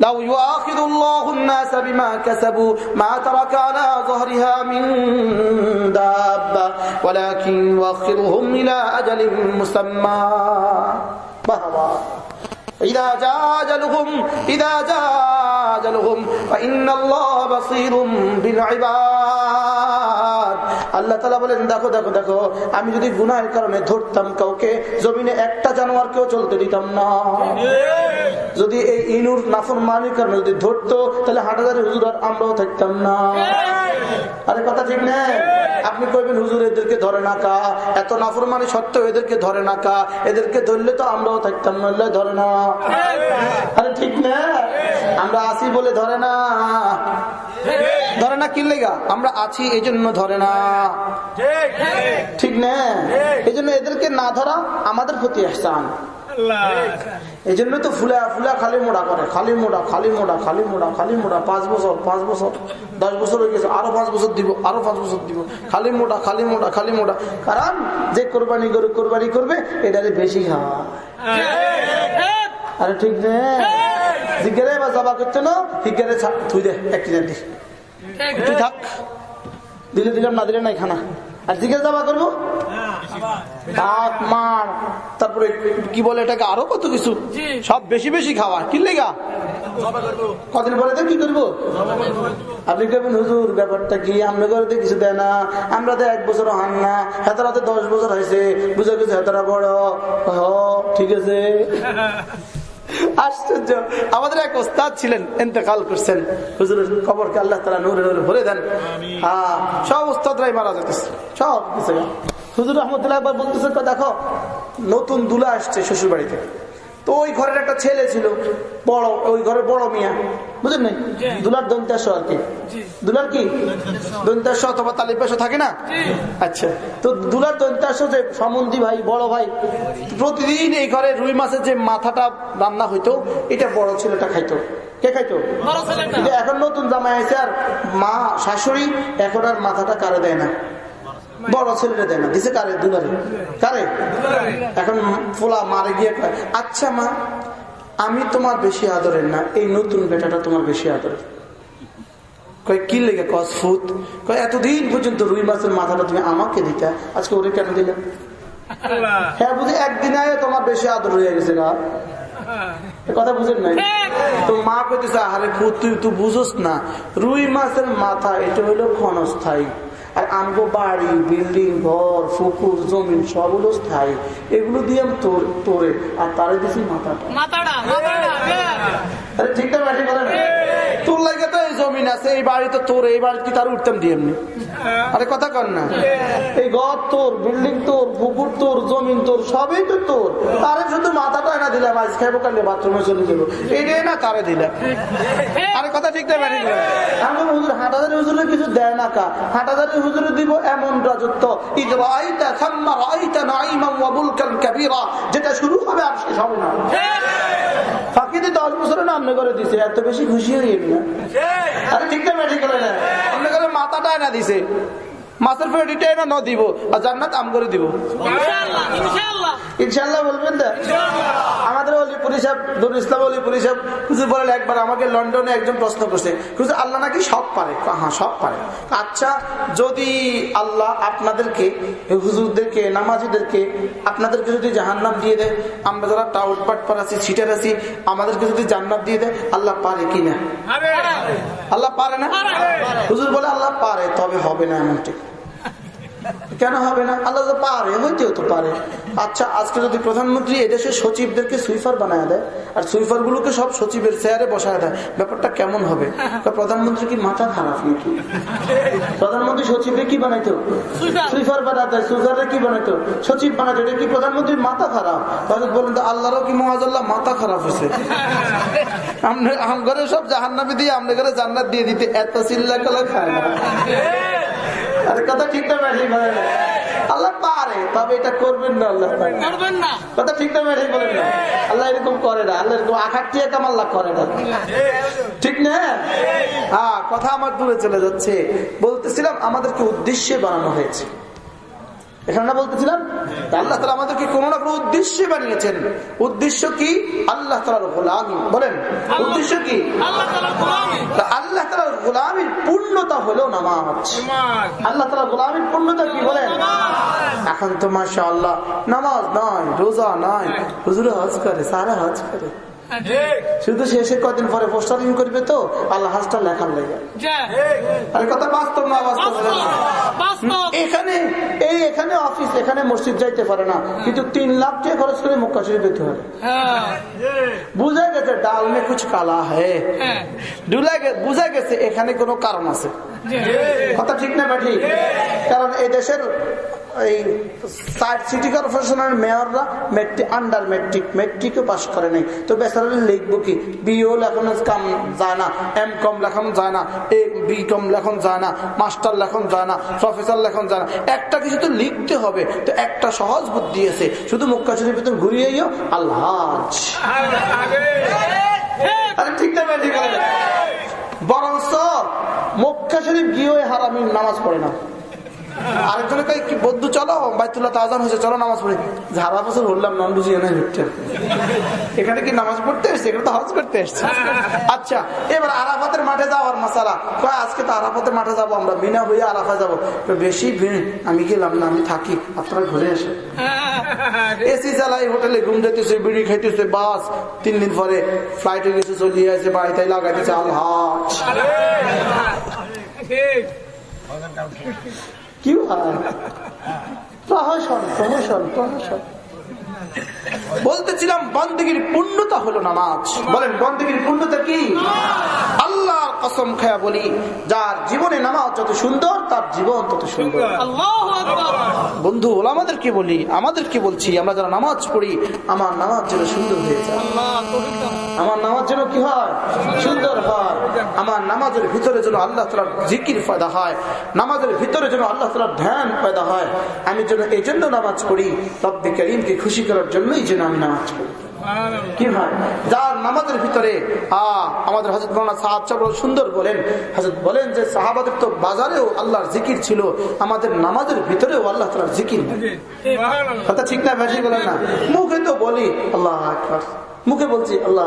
Speaker 1: لو يؤاخذ الله الناس بما كسبوا ما ترك على ظهرها من دابة ولكن يؤخرهم إلى أجل مسمى بهوا إذا جاء أجلهم إذا جاء أجلهم فإن الله بصير بالعباد আল্লাহ তালা বলেন দেখো দেখো দেখো আমি যদি গুনাহের কারণে ধরতাম কাউকে জমিনে একটা জানোয়ারকেও চলতে দিতাম না যদি এই ইনুর নাফর মানির কারণে যদি ধরতো তাহলে হাটাদারি হুজুর আর আমরাও থাকতাম না আরে কথা ঠিক না আপনি কইবেন, হুজুর, এদেরকে ধরে না কা। এত নাফর মানি সত্ত্বেও এদেরকে ধরে না কা। এদেরকে ধরলে তো আমরাও থাকতাম, নইলে ধরে না। আরে ঠিক না? আমরা আসি বলে ধরে না। ধরে না কি লেগা? আমরা আছি এই জন্য ধরে না। ঠিক না? এই জন্য এদেরকে না ধরা আমাদের প্রতি এহসান। এই জন্য তো ফুলা ফুলা খালি মোড়া করে, খালি মোড়া খালি মোড়া খালি মোড়া খালি মোড়া, পাঁচ বছর পাঁচ বছর, দশ বছর হয়ে গেছে, আরও পাঁচ বছর দিব, আরও পাঁচ বছর দিব, খালি মোড়া খালি মোড়া খালি মোড়া। কারণ যে কোরবানি গরু কোরবানি করবে এটারে বেশি খাওয়া আরে ঠিক নে। জিজ্ঞারে বা জবা করছে না জিজ্ঞারে তুই দে একটি তুই থাক। দিলে দিলাম, না দিলে নাই, খানা। আর জিজ্ঞাসা জবা করব? মার তারপরে কি বলে এটাকে আরও কত কিছু? সব বেশি বেশি খাওয়া কি লেগা? কদিন পরে তো কি করব? আপনি কেবেন হুজুর ব্যাপারটা কি? আমরা কিছু দেয় না। আমরা তো এক বছর হান না। হেতারা তো দশ বছর হয়েছে। বুঝে গেছে হেতারা বড়। হ ঠিক আছে। <laughs> আশ্চর্য। আমাদের এক ওস্তাদ ছিলেন এতেকাল করছেন। হুজুরের খবরকে আল্লাহ তালা নূরে নূরে ভরে দেন। হ্যাঁ সব ওস্তাদরাই মারা যেতেছে সব কিছু। হুজুর রহমতুল্লাহ একবার বলতেছে দেখো নতুন দুলা আসছে শ্বশুর বাড়িতে তো ওই ঘরের একটা ছেলে ছিল বড় ওই ঘরের বড় মিয়া। বুঝলেন নাই? দুলার দন্তাস আর কি। দুলার কি? দন্তাস অথবা তালিপাস থাকে না? আচ্ছা তো দুলার দন্তাস যে সমন্দি ভাই বড় ভাই প্রতিদিন এই ঘরে রুই মাছের যে মাথাটা রান্না হইতো এটা বড় ছেলেটা খাইতো। কে খাইতো? কিন্তু এখন নতুন জামাই আছে আর মা শাশুড়ি এখন আর মাথাটা কারও দেয় না। বড় ছেলেটা দেয় না। দিছে কারে? দুলারে। কারে? এখন ফোলা মারে গিয়ে আচ্ছা মা আমি তোমার বেশি আদরের না এই নতুন বেটাটা তোমার বেশি আদরের। কয় কি লেগে কস ফুত? কয় এতদিন পর্যন্ত রুই মাছের মাথাটা তুমি আমাকে দিতা আজকে ওরে কেন দিলে? হ্যাঁ বুঝি একদিন আগে তোমার বেশি আদর হয়ে গেছে গা। কথা বুঝেন নাই? তো মা কইতেছে আরে ফুত তুই তুই বুঝোস না। রুই মাছের মাথা এটা হলো ক্ষণস্থায়ী। আর আমগো বাড়ি বিল্ডিং ঘর ফুকুর জমিন সবগুলো স্থায়ী। এগুলো দিয়ে আমি তোরে আর তারে দিছি মাথাটা। ঠিকঠাক আছে না জমিন আছে, এই বাড়ি তো তোর, এই বাড়ি তার উঠতাম দিয়ে এমনি? আরে কথা কর না। এই ঘর তোর বিল্ডিং তোর, পুকুর তোর, জমিন তোর, সবই তো তোর। তারে শুধু মাথাটা না দিলাম, আজ খাইবো কালে বাথরুমে চলে যাব। এটাই না তারে দিলাম। আরে কথা ঠিক ব্যাটি আমি কিছু দেয় না কা? দিব এমন রাজত্ব। যেটা শুরু হবে আর শেষ হবে না। ফাঁকিতে দশ বছরের নামনে করে দিছে? এত বেশি খুশি হয়ে না আরে ঠিক না ঠিক করে না। আপনি করে মাথাটাই না দিছে। মাছের ফেরিটাই না ন দিব। আর জান্নাত আম করে দিব। ইনশাল্লাহ বলবেন না আমাদের অলি পুলিশ দুর ইসলাম অলি পুলিশ হুজুর বলেন একবার আমাকে লন্ডনে একজন প্রশ্ন করছে। হুজুর আল্লাহ নাকি সব পারে। হ্যাঁ সব পারে। আচ্ছা যদি আল্লাহ আপনাদেরকে হুজুরদেরকে নামাজিদেরকে আপনাদেরকে যদি জাহান্নাম দিয়ে দেয় আমরা যারা টাউট পাট পার আছি ছিটার আছি আমাদেরকে যদি জান্নাত দিয়ে দেয় আল্লাহ পারে কি না? আল্লাহ পারে না? হুজুর বলে আল্লাহ পারে তবে হবে না এমনটি। কেন হবে না? আল্লাহ তো পারে হইতেও তো পারে। আচ্ছা আজকে যদি প্রধানমন্ত্রী এদেশের সচিবদেরকে সুইফার বানায় দেয় আর সুইফার গুলোকে সব সচিবের চেয়ারে বসায় দেয় ব্যাপারটা কেমন হবে? প্রধানমন্ত্রী কি মাথা খারাপ নাকি? প্রধানমন্ত্রী সচিবরে কি বানাইতো? সুইফার। বানাতে সুইফারে কি বানাইতো? সচিব বানাইতো এটা কি প্রধানমন্ত্রীর মাথা খারাপ? তাহলে বলেন তো আল্লাহরও কি মহাজাল্লাহ মাথা খারাপ হয়েছে আমরা আমগরে সব জাহান্নাবি দিয়ে আমনে ঘরে জান্নাত দিয়ে দিতে এত চিল্লা কলা খায় না। আরে কথা ঠিক না আল্লাহ পারে তবে এটা করবেন না আল্লাহ
Speaker 4: করবেন না।
Speaker 1: কথা ঠিক না ম্যাঠিক বলেন না। আল্লাহ এরকম করে না আল্লাহ এরকম আঘাত দিয়ে কাম আল্লাহ করে না। ঠিক না? হ্যাঁ কথা আমার দূরে চলে যাচ্ছে। বলতেছিলাম আমাদেরকে উদ্দেশ্যে বানানো হয়েছে। না বলতেছিলাম আল্লাহ তালা আমাদেরকে কোন না কোনো উদ্দেশ্যে বানিয়েছেন। উদ্দেশ্য কি? আল্লাহ তালার গোলামি। বলেন উদ্দেশ্য কি?
Speaker 4: আল্লাহ
Speaker 1: তালার গোলামির পূর্ণতা হলো নামাজ। আল্লাহ গোলামির পূর্ণতা কি বলেন? এখন তো মাসা আল্লাহ নামাজ নাই রোজা নাই। হুজুরে হজ করে সারা হজ করে। শুধু শেষে কদিন পরে পোস্টারিং করবে তো? আল্লাহ হাজটা লেখার লেগে। কথা বাস্তব না বাস্তব? এখানে এই এখানে অফিস এখানে মসজিদ যাইতে পারে না। কিন্তু তিন লাখ টাকা খরচ করে মক্কা শরীফ যেতে হবে।
Speaker 4: হ্যাঁ।
Speaker 1: বুঝা গেছে ডাল মে কুছ কালা হ্যাঁ।
Speaker 4: হ্যাঁ
Speaker 1: বুঝা গেছে এখানে কোনো কারণ আছে। কথা ঠিক না ব্যাঠি কারণ মেট্রিক মেট্রিক তো লিখব কি? এম কম যায় না এ বি কম লেখন মাস্টার লেখন যায় না যায় একটা কিছু তো লিখতে হবে, তো একটা সহজ বুদ্ধি আছে। শুধু মুক্কা শরীফ ভিতর ঘুরিয়ে গিয়েও আল্লাহ। ঠিক না শরীফ গিয়ে হারামি নামাজ পড়ে না। আরেকজনে কই কি বদ্ধ চলো? বাইতুল্লাহ তাজান হয়েছে চলো নামাজ পড়ি। ঝাড়া বছর হলাম নন বুঝি এনে ঘুরতে এখানে কি নামাজ পড়তে এসছে? এখানে তো হজ করতে এসছে। আচ্ছা এবার আরাফাতের মাঠে যাওয়ার মশালা। কয় আজকে তো আরাফাতের মাঠে যাব আমরা বিনা হয়ে আরাফা যাব। তো বেশি ভিড় আমি গেলাম না আমি থাকি আপনারা ঘুরে এসে এসি চালাই হোটেলে ঘুম যেতেছে বিড়ি খাইতেছে বাস। তিন দিন পরে ফ্লাইটে গেছে চলিয়ে আছে বাড়িতে লাগাইতেছে আল্লাহ। কি প্রহসন প্রহসন প্রহসন বলতেছিলাম বন্দগির পূর্ণতা হলো নামাজ। বলেন বন্দগির পূর্ণতা কি? আল্লাহর কসম খায়া বলি যার জীবনে নামাজ যত সুন্দর তার জীবন তত সুন্দর।
Speaker 4: আল্লাহু আকবার।
Speaker 1: বন্ধু আমাদেরকে বলি আমাদেরকে বলছি আমরা যারা নামাজ পড়ি আমার নামাজ যেন সুন্দর হয়ে যায়। আমার নামাজ যেন কি হয়? সুন্দর হয়। আমার নামাজের ভিতরে যেন আল্লাহ তালার জিকির পয়দা হয়। নামাজের ভিতরে যেন আল্লাহ তালার ধ্যান পয়দা হয়। আমি যেন এই জন্য নামাজ পড়ি। রব্বে করিমকে খুশি করার জন্যই যেন আমি নামাজ পড়ি। কি হয়? যার নামাজের ভিতরে আহ আমাদের হজরত মৌলানা সাহাব বড় সুন্দর বলেন। হজরত বলেন যে সাহাবাদের তো বাজারেও আল্লাহর জিকির ছিল। আমাদের নামাজের ভিতরেও আল্লাহ তালার জিকির। কথা ঠিক না বেশি বলেন না। মুখে তো বলি আল্লাহ আকবার। মুখে বলছি, আল্লাহ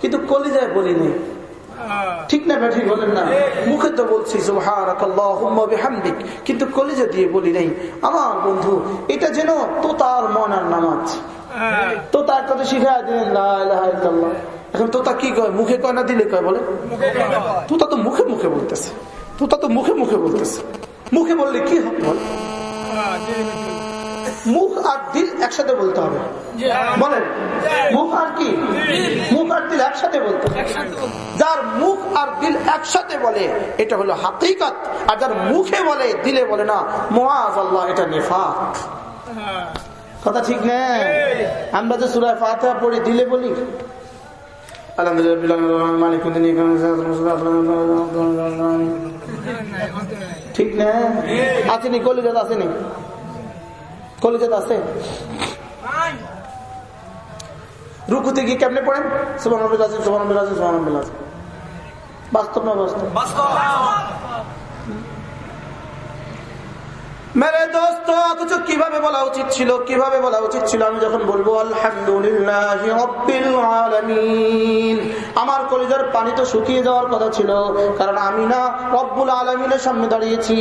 Speaker 1: কিন্তু কলিজায় বলি নেই ঠিক না, ব্যাঠি, বলেন না। মুখে তো বলছি কিন্তু কলিজা দিয়ে বলি নাই। আমার বন্ধু, এটা যেন তো তার মনার নামাজ। তো তার কথা শিখাই দিলেন। এখন তোতা কি কয়? মুখে কয় না দিলে কয় বলে? তোতা তো মুখে মুখে বলতেছে। তোতা তো মুখে মুখে বলতেছে। মুখে বললে কি হবে? মুখ আর দিল একসাথে বলতে হবে। বলেন মুখ আর কি? মুখ আর দিল একসাথে বলতে হবে। যার মুখ আর দিল একসাথে বলে এটা হলো হাকিকাত। আর যার মুখে বলে দিলে বলে না মোয়াজ আল্লাহ এটা নেফাক। কথা ঠিক না? আমরা যে সুরায় ফাতে পড়ি দিলে বলি? আলহামদুলিল্লাহ মালিক ঠিক না? আসেনি কলিজাত আসেনি। কলিজাত আছে? রুকুতে গিয়ে কেমনে পড়েন? সুবান আছে সুবান আছে সুবান আছে বাস্তব না বাস্তব। মেরে দোস্ত অথচ কীভাবে বলা উচিত ছিল কীভাবে বলা উচিত ছিল আমি যখন বলব আলহামদুলিল্লাহ আমার কলিজার পানি তো শুকিয়ে যাওয়ার কথা ছিল কারণ আমি না রব্বুল আলমিনের সামনে দাঁড়িয়েছি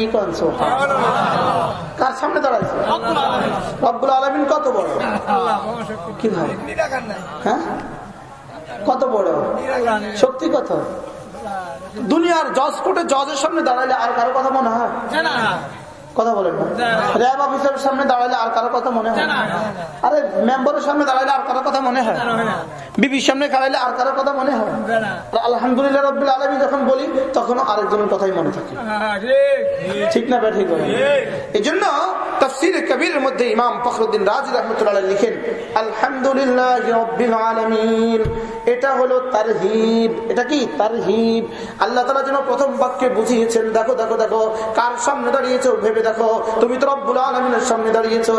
Speaker 1: কার সামনে দাঁড়াইছি? রব্বুল আলমিন। কত বড়? কি হ্যাঁ? কত বড়? শক্তি কত? দুনিয়ার জজ কোর্টে জজের সামনে দাঁড়াইলে আর কারও কথা মনে হয়? কথা বলেন না। র্যাব অফিসারের সামনে দাঁড়ালে আর কারও কথা মনে হয় আরে মেম্বারের সামনে দাঁড়ালে আর কারও কথা মনে হয় বিবির সামনে দাঁড়ালে আর কারও কথা মনে হয় আলহামদুলিল্লাহ রবিল আলমী যখন বলি তখন আরেকজনের কথাই মনে থাকে। ঠিক। না ব্যাঠিক? এই জন্য তফসির কবিরের মধ্যে ইমাম ফখরুদ্দিন রাজ রহমতুল্লাহ লিখেন আলহামদুলিল্লাহ রব্বিল আলমিন। এটা হলো তারহিব। এটা কি? তারহিব। আল্লাহ তালা যেন প্রথম বাক্যে বুঝিয়েছেন দেখো দেখো দেখো কার সামনে দাঁড়িয়েছে ভেবে দেখো তুমি তো রব্বুল আলমিনের সামনে দাঁড়িয়েছো।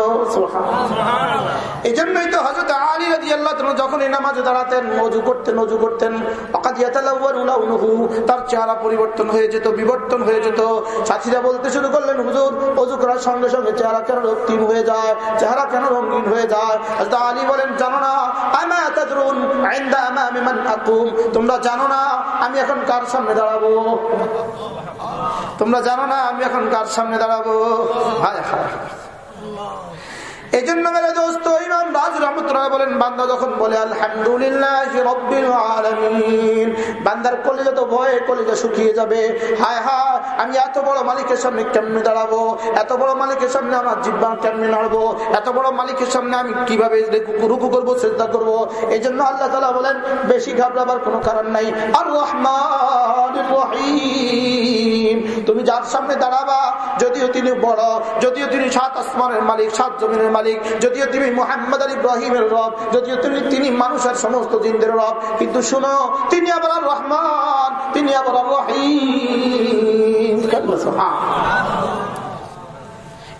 Speaker 1: এই জন্যই তো হজরত আলী রাজি আল্লাহ যখন এই নামাজে দাঁড়াতেন অজু করতেন অজু করতেন তার চেহারা পরিবর্তন হয়ে যেত বিবর্তন হয়ে যেত। সাথীরা বলতে শুরু করলেন হুজুর অজু করার সঙ্গে সঙ্গে চেহারা কেন রক্তিম হয়ে যায়? চেহারা কেন রঙিন হয়ে যায়? আলী বলেন জানো না তোমরা জানো না আমি এখন কার সামনে দাঁড়াবো? তোমরা জানো না, আমি এখন কার সামনে দাঁড়াবো? হায় হায় আমি এত বড় মালিকের সামনে আমার নাড়বো? এত বড় মালিকের সামনে আমি কীভাবে রুকু করব চিন্তা করব? এই জন্য আল্লাহ তালা বলেন, বেশি ঘাবড়াবার কোনো কারণ নাই। আর রহমান রহিম। তুমি যার সামনে দাঁড়াবা, যদিও তিনি বড়, যদিও তিনি সাত আসমানের মালিক, সাত জমিনের মালিক, যদিও তুমি মোহাম্মদ আলী ইব্রাহিমের রব, যদিও তুমি তিনি মানুষের সমস্ত জিন্দের রব, কিন্তু শুনো, তিনি আবার রহমান, তিনি আবার রহিম।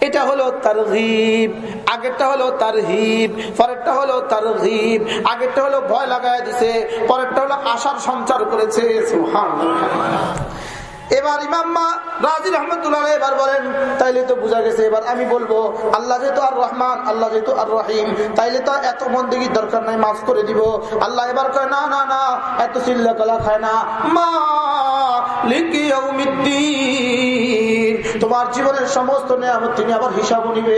Speaker 1: এটা হলো তার হিব আগেরটা হলো তার হিব পরেরটা হলো তার হিব আগেরটা হলো ভয় লাগাই দিছে, পরেরটা হলো আশার সঞ্চার করেছে এবার ইমাম্মা রাজি রহমতুল্লাহ এবার বলেন তাইলে তো বোঝা গেছে এবার আমি বলব আল্লাহ যেহেতু আর রহমান আল্লাহ যেহেতু আর রহিম তাইলে তো এত বন্দিগির দরকার নাই মাফ করে দিব। আল্লাহ এবার কয় না না না এত চিল্লা কলা খায় না। মা তোমার জীবনের সমস্ত নিয়ামত তিনি আবার হিসাবও নিবে।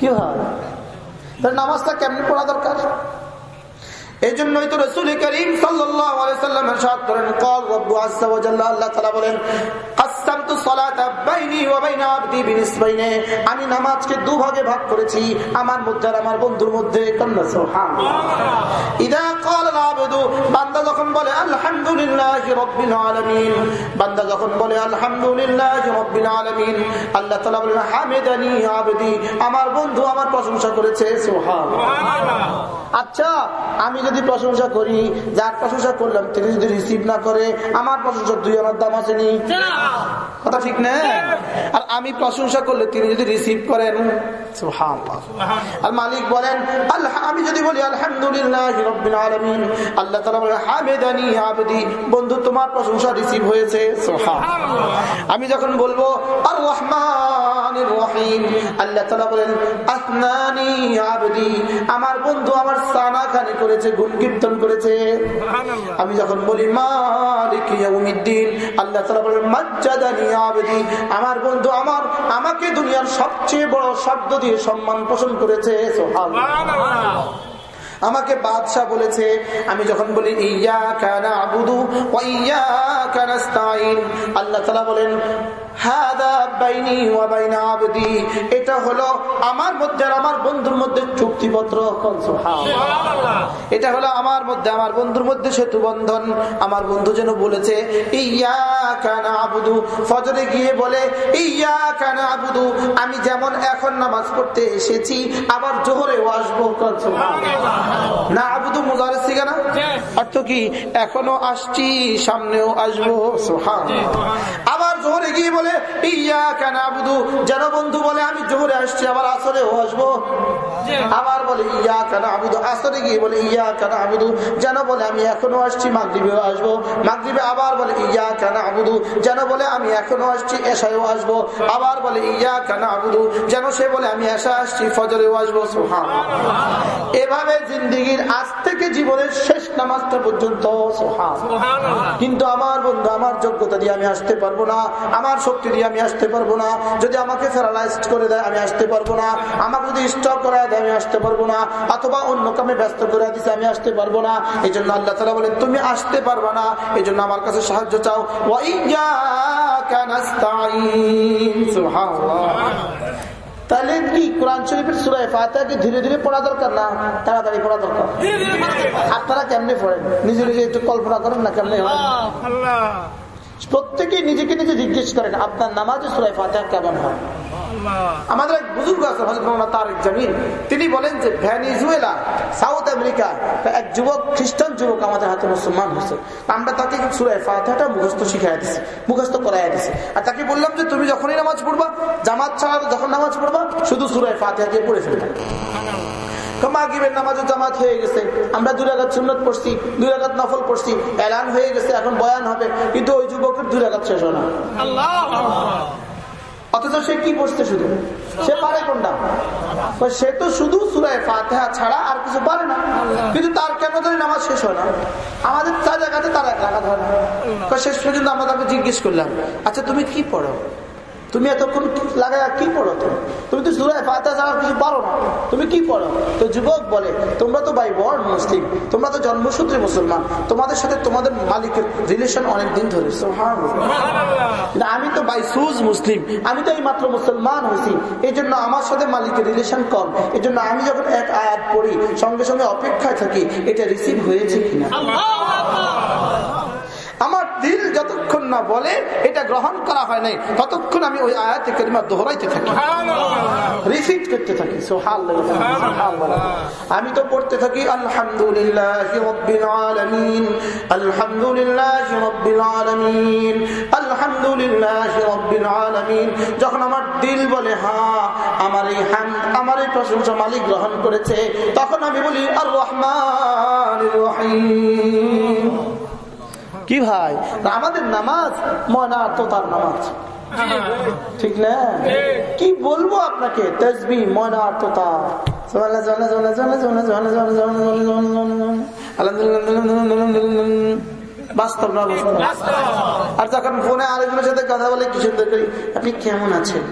Speaker 1: কি হয়? নামাজটা কেমনি পড়া দরকার? এই তালা আমি নামাজকে দুভাগে ভাগ করেছি, আমার মধ্যে আর আমার বন্ধুর মধ্যে। বান্দা যখন বলে, আলহামদুলিল্লাহ আলামিন। বান্দা যখন বলে, আলহামদুলিল্লাহ আলামিন। আল্লাহ তাআলা বলেন, হামিদানি আবদি, আমার বন্ধু আমার প্রশংসা করেছে। সুবহান আচ্ছা আমি যদি প্রশংসা করি যার প্রশংসা করলাম তিনি যদি রিসিভ না করে আমার প্রশংসা দুই আমার দাম আসেনি। কথা ঠিক না? আর আমি প্রশংসা করলে তিনি যদি রিসিভ করেন আর মালিক বলেন আল্লাহ আমি যদি বলি আলহামদুলিল্লাহ আল্লাহ তাআলা বলেন হামিদানি আবদি বন্ধু তোমার প্রশংসা রিসিভ হয়েছে আমি যখন বলব আর রহিম আল্লাহ তাআলা বলেন আসনানি আবদি আমার বন্ধু আমার সানা খানি করেছে গুণ কীর্তন করেছে। আমি যখন বলি মালিক ইয়াউমিদ্দিন আল্লাহ তাআলা বলেন মাজ্জাদানি আবদি আমার বন্ধু আমার আমাকে দুনিয়ার সবচেয়ে বড় শব্দ দিয়ে সম্মান পোষণ করেছে। আমাকে বাদশাহ বলেছে আমি যখন বলি ইয়া কানা আবুদু ইয়া কানাস্তাইন আল্লাহ তাআলা বলেন এটা হলো আমার মধ্যে আর আমার বন্ধুর মধ্যে চুক্তিপত্র। এটা হলো আমার মধ্যে আমার বন্ধুর মধ্যে সেতু বন্ধন। আমার বন্ধু যেন বলেছে ইয়া কানা আবুদু ফজরে গিয়ে বলে ইয়া কানা আবুদু আমি যেমন এখন নামাজ পড়তে এসেছি আবার জোহরেও আসব। না আবুদু মুজার সিগানা অর্থ কি? এখনও আসছি সামনেও আসব। আবার জোহরে গিয়ে বলে ইয়া কেন আবুদু যেন বন্ধু বলে আমি জোহরে আসছি আবার আসরেও আসব। আবার বলে ইয়া কেন আবুদু আসরে গিয়ে বলে ইয়া কেন আবুদু যেন বলে আমি এখনও আসছি মাগরীবেও আসব। মাগরীবে আবার বলে ইয়া কেন আবুদু যেন বলে আমি এখনও আসছি এসায়ও আসব। আবার বলে ইয়া কেন আবুদু যেন সে বলে আমি এসা আসছি ফজরেও আসব। সোহান এভাবে জিন্দিগির আজ থেকে জীবনের শেষ নামাজটা পর্যন্ত সোহান কিন্তু আমার বন্ধু আমার যোগ্যতা দিয়ে আমি আসতে পারব না। আমার শক্তি দিয়ে আমি আসতে পারব না। যদি আমাকে প্যারালাইজ করে দেয় আমি আসতে পারব না। আমাকে যদি স্টপ করা দেয় আমি আসতে পারব না। অথবা অন্য কামে ব্যস্ত করে দিচ্ছে আমি আসতে পারব না। এই জন্য আল্লাহ তালা বলেন তুমি আসতে পারব না। এই জন্য আমার কাছে সাহায্য চাও। তাহলে কি কোরআন শরীফের সুরায় ফাতিহা ধীরে ধীরে পড়া দরকার না তাড়াতাড়ি পড়া দরকার? আপনারা কেমনে পড়েন? নিজে নিজে একটু কল্পনা করেন না কেমনে প্রত্যেকেই নিজেকে নিজে জিজ্ঞেস করেন আপনার নামাজে সুরায় ফাতিহা কেমন হয়? আমাদের এক বুজুর্গ আছে তারেক জামিল তিনি বলেন যে ভেনিজুয়েলা সাউথ আমেরিকা এক যুবক খ্রিস্টান যুবক আমাদের হাতে মুসলমান হয়েছে। আমরা তাকে সুরায় ফাতিহাটা মুখস্থ শিখাই দিছি মুখস্থ করাই দিছি। আর তাকে বললাম যে তুমি যখনই নামাজ পড়বা জামাত ছাড়া যখন নামাজ পড়বা শুধু সুরায় ফাতিহা দিয়ে পড়ে ফেলবা। মাগিবের নামাজে জামাত হয়ে গেছে। আমরা দুই রাগাত সুন্নত পড়ছি, দুই রাগাত নফল পড়ছি, এলান হয়ে গেছে, এখন বয়ান হবে। কিন্তু ওই যুবকের দুই রাগাত শেষ হয় না। অথচ সে কি পড়ছে শুধু? সে পারে কোনটা? সে তো শুধু সুরায় ফাতেহা ছাড়া আর কিছু পারে না। কিন্তু তার কেন ধরে নামাজ শেষ হয় না। আমাদের চার জায়গাতে তার এক রাখাত ধরে না। শেষ পর্যন্ত আমরা তাকে জিজ্ঞেস করলাম আচ্ছা তুমি কি পড়ো? তুমি এতক্ষণ লাগায় কি পড়ো তুমি? তুমি তো সুরায় ফাতেহা ছাড়া কিছু পারো না। তুমি কি পড়ো? তো যুবক বলে, তোমরা তো ভাই বড় মুসলিম। তোমরা তো জন্মসূত্রে মুসলমান। তোমাদের সাথে তোমাদের মালিকের রিলেশন অনেক দিন ধরে আমি তো বাই সুজ মুসলিম। আমি তো এই মাত্র মুসলমান হয়েছি। এই জন্য আমার সাথে মালিকের রিলেশন কম। এই জন্য আমি যখন এক আয়াত পড়ি, সঙ্গে সঙ্গে অপেক্ষায় থাকি, এটা রিসিভ হয়েছে কিনা? দিল যতক্ষণ না বলে এটা গ্রহণ করা হয় নাই। ততক্ষণ আমি ওই আয়াতে কেরিমা দোহরাইতে থাকি। রিসিভ করতে থাকি। সোহাল আমি তো পড়তে থাকি আলহামদুলিল্লাহ আলামিন আলহামদুলিল্লাহ আলামিন আলহামদুলিল্লাহ আলামিন। যখন আমার দিল বলে হ্যাঁ আমার এই হামদ আমার এই প্রশংসা মালিক গ্রহণ করেছে তখন আমি বলি আর রহমান রহিম। কি ভাই আমাদের নামাজ ময়না তো তার নামাজ ঠিক না কি বলব আপনাকে তসবি ময়না তো তার বাস্তব না আর যখন ফোনে আরেকজনের সাথে কথা বলে কি সুন্দর আপনি কেমন আছেন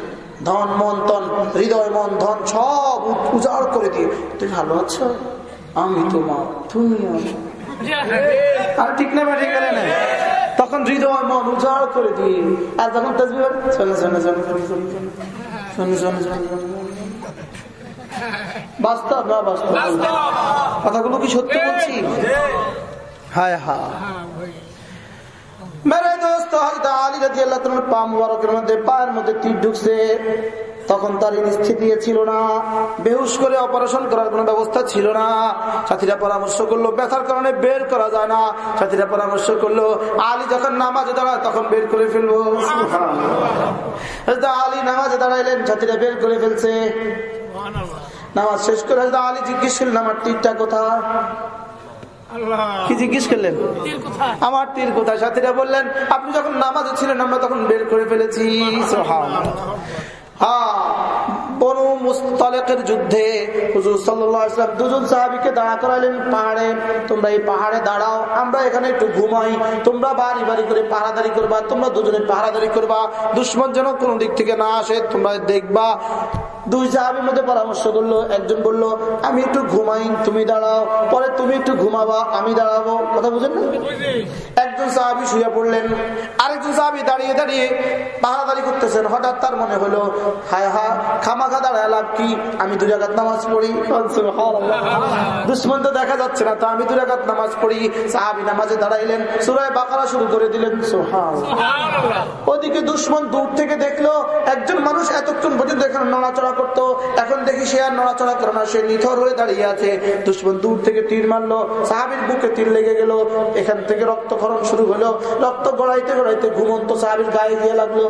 Speaker 1: ধন মন তন হৃদয় মন ধন সব উজাড় করে দিয়ে তুই ভালো আছো আমি তো মা তুমি আর ঠিক না ঠিক না তখন হৃদয় মন উজাড় করে দিই আর তখন তসবি শোনে শোনে শোনে শোনে শোনে শোনে শোনে বাস্তব না বাস্তব কথাগুলো কি সত্যি বলছি হায় হা মেরে দোস্ত হয়তো আলী রাজি আল্লাহ পা মুবারকের মধ্যে পায়ের মধ্যে তীর ঢুকছে তখন তার স্থিতি ছিল না। বেহুশ করে অপারেশন করার কোন ব্যবস্থা ছিল না। সাথীরা পরামর্শ করল ব্যথার কারণে বের করা যায় না। সাথীরা পরামর্শ করল আলী যখন নামাজে দাঁড়ায় তখন বের করে ফেলব। আলী নামাজে দাঁড়াইলেন সাথীরা বের করে ফেলছে। নামাজ শেষ করে আলী জিজ্ঞেস করলেন আমার তীরটা কোথায়? কি জিজ্ঞেস করলেন? আমার তীর কোথায়? সাথীরা বললেন আপনি যখন নামাজে ছিলেন আমরা তখন বের করে ফেলেছি। মুস্তালেকের যুদ্ধে দাঁড়া পাহাড়ে, তোমরা এই পাহাড়ে দাঁড়াও, আমরা এখানে একটু ঘুমাই, তোমরা বাড়ি করে করবা, তোমরা দুজনে করবা, দুশ্মন যেন কোনো দিক থেকে না আসে, তোমরা দেখবা। দুই সাহাবির মধ্যে পরামর্শ করল একজন বলল আমি একটু ঘুমাই তুমি দাঁড়াও। পরে তুমি একটু ঘুমাবা আমি দাঁড়াবো। কথা বুঝেন না? একজন সাহাবি শুয়ে পড়লেন। আরেকজন সাহাবি দাঁড়িয়ে দাঁড়িয়ে পাহারাদারি করতেছেন। হঠাৎ তার মনে হলো হায় হা খামাখা দাঁড়ায় লাভ কি? আমি দু রাগাত নামাজ পড়ি। দুশ্মন তো দেখা যাচ্ছে না তো আমি দু রাগাত নামাজ পড়ি। সাহাবি নামাজে দাঁড়াইলেন সুরায় বাকারা শুরু করে দিলেন। সোহাল ওদিকে দুশ্মন দূর থেকে দেখল একজন মানুষ এতক্ষণ পর্যন্ত এখানে নড়াচড়া করতো এখন দেখি সে আর নড়াচড়া করে না সে নিথর হয়ে দাঁড়িয়ে আছে। দুশ্মন দূর থেকে তীর মারলো সাহাবির বুকে তীর লেগে গেল এখান থেকে রক্তক্ষরণ শুরু হলো। রক্ত গড়াইতে গড়াইতে ঘুমন্ত সাহাবির গায়ে দিয়ে লাগল।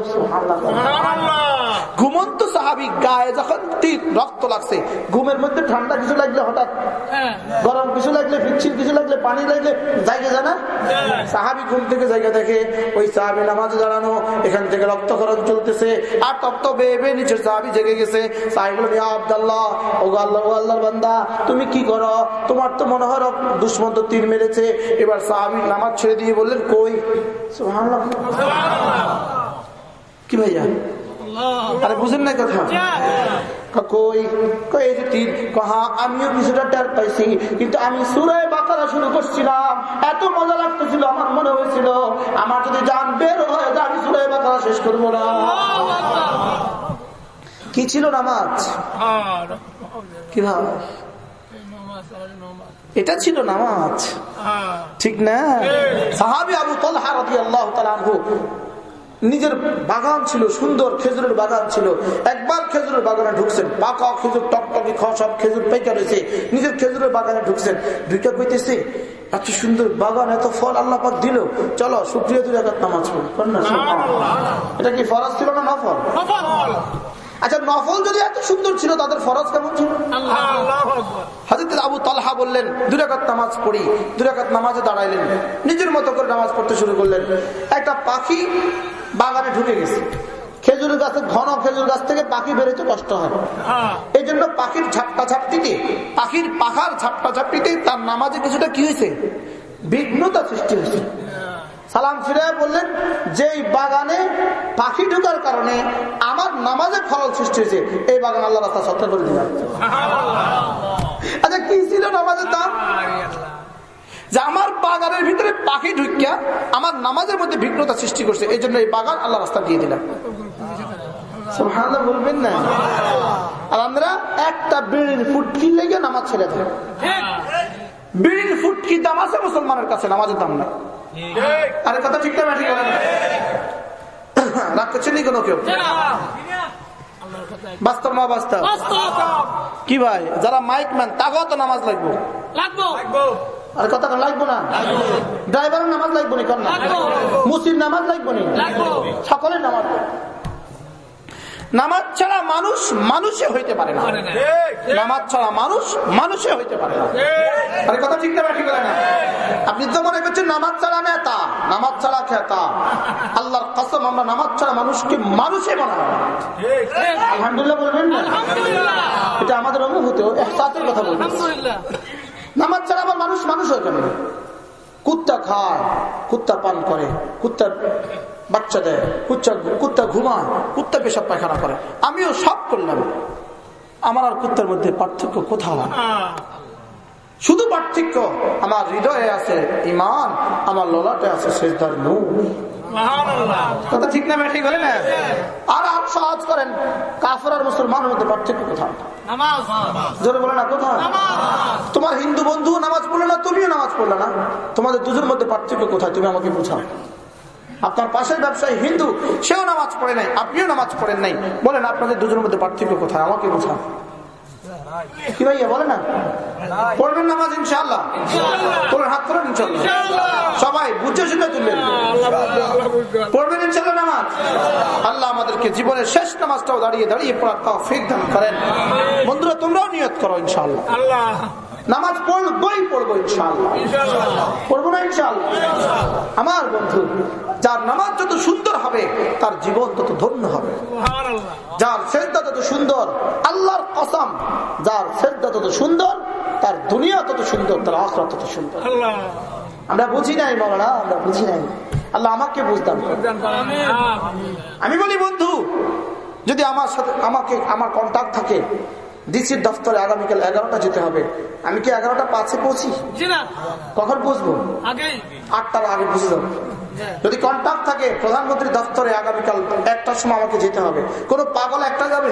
Speaker 1: ঘুমন্ত সাহাবি গায়ে যখন তীর রক্ত লাগছে ঘুমের মধ্যে ঠান্ডা কিছু লাগলে হঠাৎ গরম কিছু লাগলে পিচ্ছিল কিছু লাগলে পানি লাগলে জায়গা জানা? সাহাবি ঘুম থেকে জায়গা দেখে ওই সাহাবি নামাজ দাঁড়ানো এখান থেকে রক্তক্ষরণ চলতেছে আর তপ্ত বেয়ে বেয়ে নিচের সাহাবি জেগে গেছে। তুমি কি করো? তোমার তো মনে হয় দুশ্মন্ত তীর মেরেছে। এবার সাহাবি নামাজ ছেড়ে দিয়ে বললেন, কই? কি ভাইয়া? আরে বুঝেন না কথা। কই? কই যে তীর কহা আমিও কিছুটা টের পাইছি, কিন্তু আমি সুরায় বাকারা শুরু করছিলাম। এত মজা লাগতেছিল, আমার মনে হয়েছিল, আমার যদি জান বের হয়ে আমি সুরায় বাকারা শেষ করব না। কি ছিল নামাজ? কি ভাব এটা ছিল নামাজ। ঠিক না? সাহাবি আবু তলহা রাদি আল্লাহ নিজের বাগান ছিল সুন্দর খেজুরের বাগান ছিল। একবার খেজুরের বাগানে ঢুকছেন। পাকা খেজুর টকটকি খাওয়া সব খেজুর পেকে রয়েছে। নিজের খেজুরের বাগানে ঢুকছেন। দুইটা কইতেছে এত সুন্দর বাগান এত ফল আল্লাহ পাক দিল। চলো সুপ্রিয় দুই নামাজ পড়ি। না? এটা কি ফরাজ ছিল না নফল। আচ্ছা নফল যদি এত সুন্দর ছিল তাদের ফরজ কেমন ছিল? হাজরত আবু তালহা বললেন দুরাকাত নামাজ পড়ি দুরাকাত নামাজে দাঁড়াইলেন নিজের মতো করে নামাজ পড়তে শুরু করলেন। একটা পাখি বাগানে ঢুকে গেছে। খেজুর গাছের ঘন খেজুর গাছ থেকে পাখি বেরোতে কষ্ট হয়। এই জন্য পাখির ঝাপটা ঝাপটিতে পাখির পাখার ঝাপটা ঝাপটিতে তার নামাজে কিছুটা কি হয়েছে বিঘ্নতা সৃষ্টি হয়েছে সালাম ফিরে বললেন যে এই বাগানে পাখি ঢুকার কারণে আমার নামাজে খরচ সৃষ্টি হয়েছে এই বাগান আল্লাহ রাস্তা সত্য করে দিলাম আচ্ছা কি ছিল নামাজের দাম? যে আমার বাগানের ভিতরে পাখি ঢুকিয়া আমার নামাজের মধ্যে বিঘ্নতা সৃষ্টি করছে এই জন্য এই বাগান আল্লাহ রাস্তা দিয়ে দিলাম। বলবেন না। আর আমরা একটা বিড়ির ফুটকি লেগে নামাজ ছেড়ে দেয় বিড়ির ফুটকি দাম আছে মুসলমানের কাছে নামাজের দাম নাই। আরে কথা ঠিক না ঠিক না রাগ করছেন নি কোনো কেউ? বাস্তব না বাস্তব। কি ভাই যারা মাইক ম্যান তাকেও তো নামাজ লাগবো।
Speaker 4: লাগবো।
Speaker 1: আরে কথা লাগবো না। ড্রাইভারের নামাজ লাগবো নি কর মুসির নামাজ লাগবো নি?
Speaker 4: লাগবো।
Speaker 1: সকলের নামাজ লাগবে। নামাজ ছাড়া মানুষ মানুষে হইতে পারে না। নামাজ ছাড়া মানুষ মানুষে হইতে পারে না। আরে কথা ঠিক না ঠিক না। আপনি তো মনে করছেন নামাজ ছাড়া নেতা নামাজ ছাড়া খেতা। আল্লাহর কসম আমরা নামাজ ছাড়া মানুষকে মানুষে বানাবো। আলহামদুলিল্লাহ বলবেন না? এটা আমাদের অনুভূতি এহসাসের কথা বলবেন। নামাজ ছাড়া আবার মানুষ মানুষ হয় কেন কুত্তা খায় কুত্তা পান করে কুত্তা বাচ্চা দেয় কুত্তা কুত্তা ঘুমায় কুত্তা পেশাব পায়খানা করে। আমিও সব করলাম। আমার আর কুত্তার মধ্যে পার্থক্য কোথাও না শুধু পার্থক্য আমার হৃদয়ে আছে ইমান আমার ললাটে আছে শেষদার নূর। কথা ঠিক না ঠিক বলে না? আর সহজ করেন কাফর আর মুসলমানের মধ্যে পার্থক্য কোথাও? জোরে বলে না কোথায় তোমার হিন্দু বন্ধু নামাজ পড়ল না তুমিও নামাজ পড়লে না? তোমাদের দুজনের মধ্যে পার্থক্য কোথায়? তুমি আমাকে বুঝাও। আপনার পাশের ব্যবসায়ী হিন্দু, সেও নামাজ পড়ে নাই, আপনিও নামাজ পড়েন নাই। বলেন, আপনাদের দুজনের মধ্যে পার্থক্য কোথায়? আমাকে বুঝাও কি ভাইয়া বলে না? পড়বেন নামাজ, ইনশাআল্লাহ? তোর হাত করেন ইনশাল্লাহ সবাই, বুঝে শুনে তুলবেন। পড়বেন ইনশাল্লাহ নামাজ? আল্লাহ আমাদেরকে জীবনের শেষ নামাজটাও দাঁড়িয়ে দাঁড়িয়ে পড়ার তাও ফিক দান করেন। বন্ধুরা, তোমরাও নিয়ত করো, ইনশাআল্লাহ। নামাজ পড়বই পড়ব ইনশাআল্লাহ। পড়ব না ইনশাআল্লাহ? আমার বন্ধু যার নামাজ যত সুন্দর হবে তার জীবন তত ধন্য হবে। যার শ্রদ্ধা তত সুন্দর আল্লাহর কসম যার শ্রদ্ধা তত সুন্দর তার দুনিয়া তত সুন্দর তার আখরা তত সুন্দর। আমরা বুঝি নাই মৌলানা আমরা বুঝি নাই। আল্লাহ আমাকে বুঝতাম আমি বলি বন্ধু যদি আমার সাথে আমাকে আমার কন্ট্যাক্ট থাকে ডিসির দফতরে আগামীকাল এগারোটা যেতে হবে। আমি কি এগারোটা পাঁচে পৌঁছি? কখন পৌঁছবো? আটটার আগে বুঝে যাব যদি কন্ট্যাক্ট থাকে প্রধানমন্ত্রী দপ্তরে আগামীকাল একটার সময় আমাকে যেতে হবে। কোন পাগল একটা যাবে?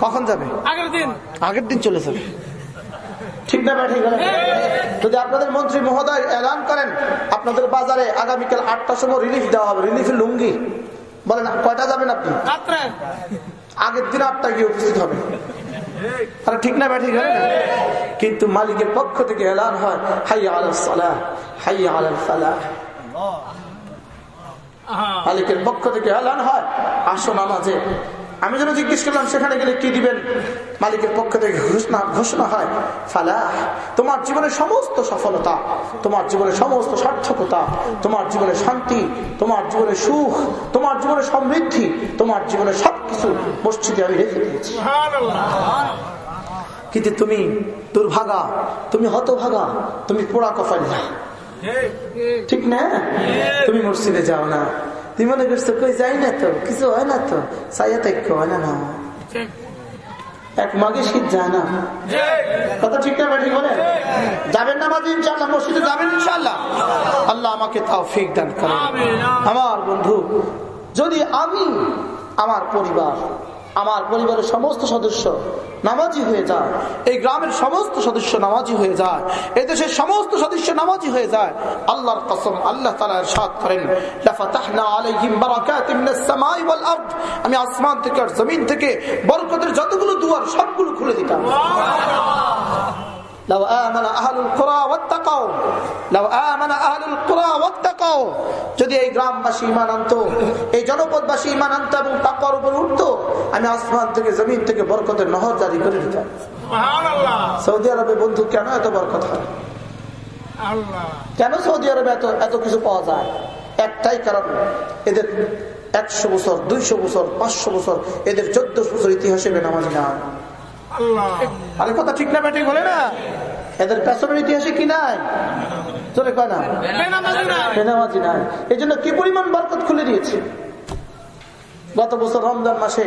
Speaker 1: কখন যাবে?
Speaker 4: আগের দিন।
Speaker 1: আগের দিন চলে যাবে। ঠিক না ঠিক না? যদি আপনাদের মন্ত্রী মহোদয় এলান করেন আপনাদের বাজারে আগামীকাল আটটার সময় রিলিফ দেওয়া হবে। রিলিফ লুঙ্গি। বলেন কয়টা যাবেন আপনি? আগের দিন আটটা গিয়ে উপস্থিত হবে। আরে ঠিক না ঠিক হয় না? কিন্তু মালিকের পক্ষ থেকে এলান হয় হাই আল সালাহ হাই আল সালাহ মালিকের পক্ষ থেকে এলান হয় আসো নামাজে। আমি যেন জিজ্ঞেস করলাম সেখানে গেলে কি দিবেন? মালিকের পক্ষ থেকে ঘোষণা ঘোষণা হয় ফালাহ তোমার জীবনের সমস্ত সফলতা তোমার জীবনের সমস্ত সার্থকতা তোমার জীবনে শান্তি তোমার জীবনে সুখ তোমার জীবনে সমৃদ্ধি তোমার জীবনে সবকিছু মসজিদে আমি রেখে দিয়েছি। কিন্তু তুমি দুর্ভাগা তুমি হতভাগা তুমি পোড়া কপালি ঠিক না? তুমি মসজিদে যাও না। তুই মনে করছ কই যাই না তো? কিছু হয় না তো? সাইয়া তো হয় না না। এক মাগে শীত যায় না? কথা ঠিক না ঠিক বলে? যাবেন না মাঝে ইনশাল্লাহ মসজিদে যাবেন ইনশাল্লাহ আল্লাহ আমাকে তাও ফিক দান করেন। আমার বন্ধু যদি আমি আমার পরিবার আমার পরিবারের সমস্ত সদস্য নামাজি হয়ে যায়। এই গ্রামের সমস্ত সদস্য নামাজি হয়ে যায়। এদেশের দেশের সমস্ত সদস্য নামাজি হয়ে যায়। আল্লাহর কসম, আল্লাহ তালা সাত করেন আমি আসমান থেকে আর জমিন থেকে বরকতের যতগুলো দুয়ার সবগুলো খুলে দিতাম। لو آمن أهل القرى واتقوا لو آمن أهل القرى واتقوا যদি এই গ্রামবাসী ইমান আনতো এই জনপদবাসী ইমান আনতো এবং তাকওয়ার উপর উঠতো আমি আসমান থেকে জমিন থেকে বরকতের নহর জারি করে দিতাম সৌদি আরবে বন্ধু কেন এত বরকত হয় কেন সৌদি আরবে এত এত কিছু পাওয়া যায় একটাই কারণ এদের একশো বছর দুইশো বছর পাঁচশো বছর এদের চোদ্দ বছর ইতিহাসে বেনামাজি না আরে কথা ঠিক না ব্যাটিং বলে না? এদের পেছনের ইতিহাসে কি নাই? চলে কয় না? বেনামাজি নাই। এই জন্য কি পরিমাণ বরকত খুলে দিয়েছে? গত বছর রমজান মাসে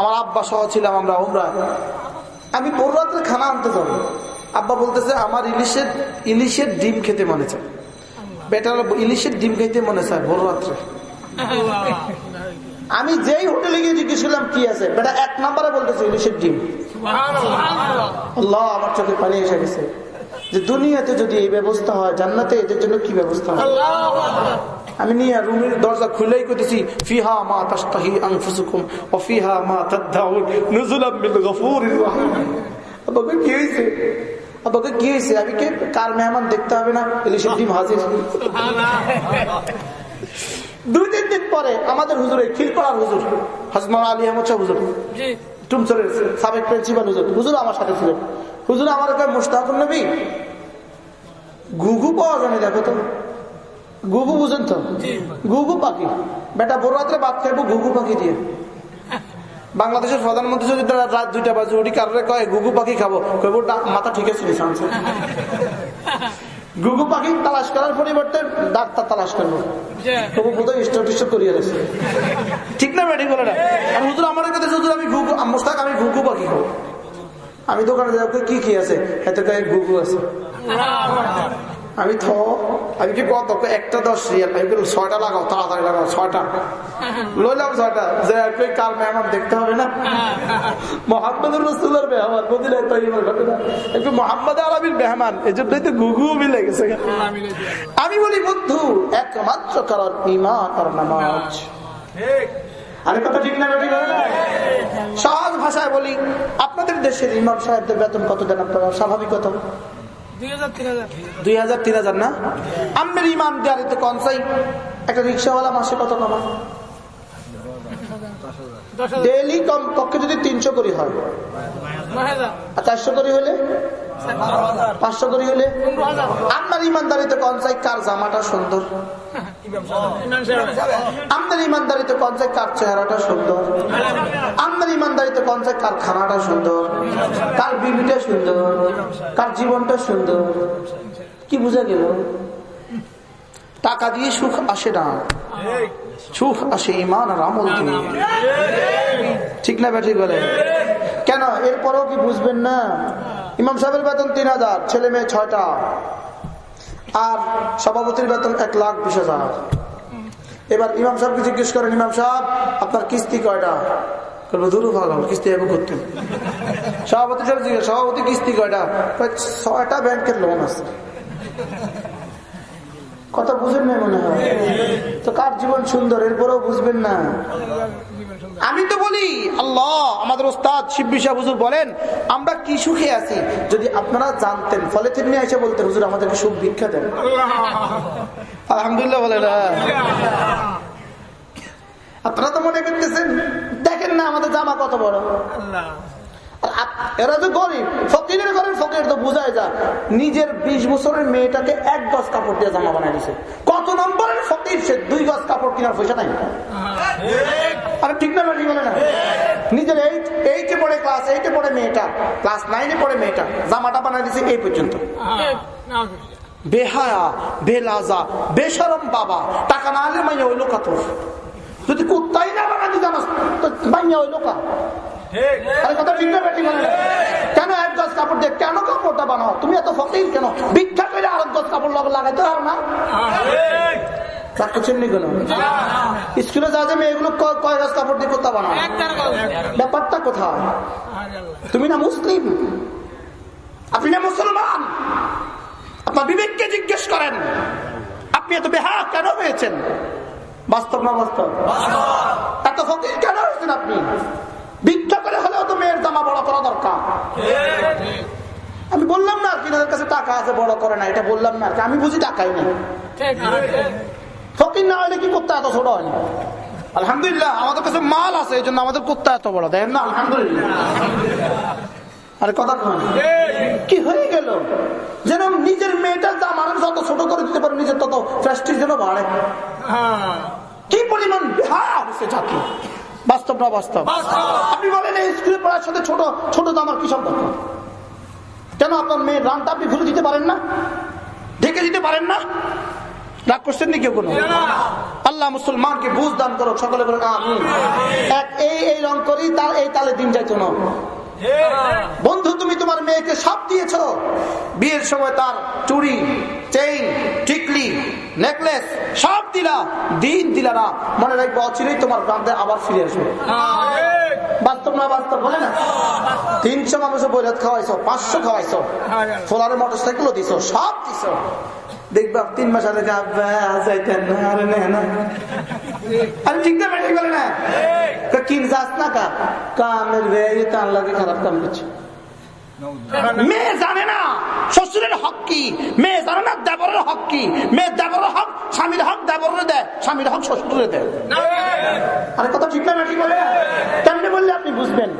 Speaker 1: আমার আব্বা সহ ছিলাম আমরা ওমরা আমি ভোর রাত্রে খানা আনতে যাব। আব্বা বলতেছে আমার ইলিশের ইলিশের ডিম খেতে মনে চায়। বেটার ইলিশের ডিম খেতে মনে চায় ভোর রাত্রে। আমি যেই হোটেলে গিয়ে জিজ্ঞেস করলাম কি আছে? বেটা এক নাম্বারে বলতেছে ইলিশের ডিম। আল্লাহ আমার চোখে পানি এসে গেছে। যে দুনিয়াতে যদি এই ব্যবস্থা হয় জান্নাতে এদের জন্য কি ব্যবস্থা হয়? আমি নিয়ে রুমের দরজা খুলেই করতেছি ফিহা মা তাস্তাহি আনফুসুকুম ও ফিহা মা তাদদাউন নুজুলাম বিল গফুরির রহিম। আব্বাকে কি হয়েছে আব্বাকে কি হয়েছে আমি কে? কার মেহমান দেখতে হবে না? ইলিশের ডিম হাজির। দুই তিন দিন পরে আমাদের হুজুরে খিলপাড়ার হুজুর হাজমান আলী আহমদ শাহ হুজুর।
Speaker 4: জি।
Speaker 1: টুমচরের সাবেক প্রিন্সিপাল হুজুর। হুজুর আমার সাথে ছিলেন। হুজুর আমার কয় মুস্তাকুর নবী গুগু পাওয়া যাবে দেখো তো। গুগু বুঝেন তো? গুগু পাখি। বেটা বড় রাত্রে ভাত খাইবো গুগু পাখি দিয়ে। বাংলাদেশের প্রধানমন্ত্রী যদি তারা রাত দুইটা বাজে উঠি কারণে কয় ঘুঘু পাখি খাব। কইব মাথা ঠিক আছে গুগু পাখি তালাশ করার পরিবর্তে ডাক্তার তালাশ করব। তবু বোধহয় স্ট্যাটিস্ট করিয়ে গেছে ঠিক না ব্যাটিং বলে না? হুজুর, আমার কাছে হুজুর, আমি ঘুঘু মোস্তাক, আমি ঘুঘু পাখি খাব আমি দোকানে যাব কি কি আছে? এত গায়ে ঘুঘু আছে। আমি থ আমি কি কত? একটা দশ রিয়াল আমি ছয়টা লাগাও তাড়াতাড়ি লাগাও ছয়টা। লইলাম ছয়টা। যে কার মেহমান দেখতে হবে না? মোহাম্মদুর রসুলের মেহমান মদিনায় তৈবার ঘটনা। একটু মোহাম্মদ আলমীর মেহমান এই জন্যই তো ঘুঘু মিলে গেছে। আমি বলি বন্ধু একমাত্র কারণ ইমান আর নামাজ। আরে কথা ঠিক না না? সহজ ভাষায় বলি আপনাদের দেশের ইমাম সাহেবদের বেতন কত দেন আপনারা? স্বাভাবিক কত
Speaker 4: দুই হাজার তিন হাজার।
Speaker 1: না? কনসাই একটা রিক্সাওয়ালা মাসে কত ডেইলি কম পক্ষে যদি তিনশো করি হয়। চারশো করি হলে? পাঁচশো করি হলে আপনার ইমানদারিতে কনসাই কার জামাটা সুন্দর? আপনার ইমানদারিতে কনসাই কার চেহারাটা সুন্দর? আপনার ইমানদারিতে কনসাই কার খানাটা সুন্দর? কার বিবিটা সুন্দর? কার জীবনটা সুন্দর? কি বুঝা গেল? টাকা দিয়ে সুখ আসে না। সুখ আসে ইমান আর আমল দিয়ে। ঠিক না ব্যাঠিক বলে কেন? এরপরেও কি বুঝবেন না? ইমাম সাহেবের বেতন তিন হাজার, ছেলে মেয়ে ছয়টা। আর সভাপতির বেতন এক লাখ বিশ হাজার। এবার ইমাম সাহেবকে জিজ্ঞেস করেন, ইমাম সাহেব, আপনার কিস্তি কয়টা? কিস্তি করতে। সভাপতি সভাপতি কিস্তি কয়টা? ছয়টা ব্যাংকের লোন আছে। কথা বুঝেন না মনে হয়। তো কার জীবন সুন্দর? এরপরেও বুঝবেন না। আমি তো বলি, আল্লাহ, আমাদের ওস্তাদ শিব্বি সাহেব হুজুর বলেন, আমরা কি সুখে আছি? যদি আপনারা জানতেন ফলে তিনি এসে বলতেন, হুজুর, আমাদেরকে সুখ ভিক্ষা দেন। আলহামদুলিল্লাহ বলে আপনারা তো মনে করতেছেন, দেখেন না আমাদের জামা কত বড়। এরা তো গরিব। ফকিরের ঘরের ফকির তো বোঝায় যা নিজের বিশ বছরের মেয়েটাকে এক গজ কাপড় দিয়ে জামা বানাই দিছে। কত নম্বরের ফকির সে দুই গজ কাপড় কেনার পয়সা নাই? এইট পড়ে মেয়েটা ক্লাস পড়ে মেয়েটা, জামাটা বানাই দিছে এই পর্যন্ত। বেহায়া, বেলাজা বাবা, টাকা না হলে মাইয়া ওই যদি কুত্তাই না বানাতে জানাস, তো মাইয়া ওই লোকা কথা ঠিক না বেটি বলে কেন এক গজ কাপড় দিয়ে? কেন কাপড়টা বানাও? তুমি এত ফকির কেন? ভিক্ষা করে আর এক গজ কাপড় লগে লাগাইতে পারো না? স্কুলে যা কয় কাপড় দিয়ে কোথা বানাও ব্যাপারটা কোথায়? তুমি না মুসলিম? আপনি না মুসলমান? আপনার বিবেককে জিজ্ঞেস করেন। আপনি এত বেহা কেন হয়েছেন? বাস্তব না বাস্তব। এত ফকির কেন হয়েছেন আপনি? ভিক্ষা করে হলেও তো মেয়ের জামা বড় করা দরকার। আমি বললাম না আর কি ওদের কাছে টাকা আছে বড় করে না এটা বললাম না আর কি। আমি বুঝি টাকাই না ফকির না হলে কি করতে এত ছোট হয়? আলহামদুলিল্লাহ আমাদের কাছে মাল আছে এই জন্য আমাদের করতে এত বড়। দেখেন না আলহামদুলিল্লাহ। আরে কথা কন। কি হয়ে গেল? যেন নিজের মেয়েটার দাম আরও যত ছোট করে দিতে পারে নিজের তত প্রেস্টিজ যেন বাড়ে। কি পরিমাণ বেহায়া হচ্ছে জাতি? বাস্তব না বাস্তব? আপনি বলেন এই স্কুলে পড়ার সাথে ছোট ছোট দামার কি সম্পর্ক? কেন আপনার মেয়ের রানটা আপনি ভুলে দিতে পারেন না? ঢেকে দিতে পারেন না? রাগ করছেন নি কেউ কোনো? আল্লাহ মুসলমানকে বুঝ দান করো সকলে বলেন আমি এক এই এই রং করি তার এই তালে দিন যাইতো না। বন্ধু তুমি তোমার মেয়েকে সব দিয়েছ। বিয়ের সময় তার চুড়ি চেইন টিকলি নেকলেস সব দিলা দিন দিলা না মনে রাখব অচিরেই তোমার প্রান্তে আবার ফিরে আসবে। বাস্তব না বাস্তব বলে না? তিনশো মানুষের বৈরাত খাওয়াইছো পাঁচশো খাওয়াইছো। মোটর সাইকেলও দিছো সব দিছো। দেখবা তিন মাস আগে আব্বা যাইতেন না আরে না না। ঠিক না ঠিক বলে না? কিন যাস না কা? কামের বেয়ে তার লাগে খারাপ কাম করছে। মেয়ে জানে না, শ্বশুরের হক কি? মেয়ে জানে না, দেবরের হক কি? মেয়ে দেবরের হক, স্বামীর হক দেয়, স্বামীর হক শ্বশুরের দেয়। কথা ঠিক না ঠিক বলে? কেমনে বললে আপনি বুঝবেন?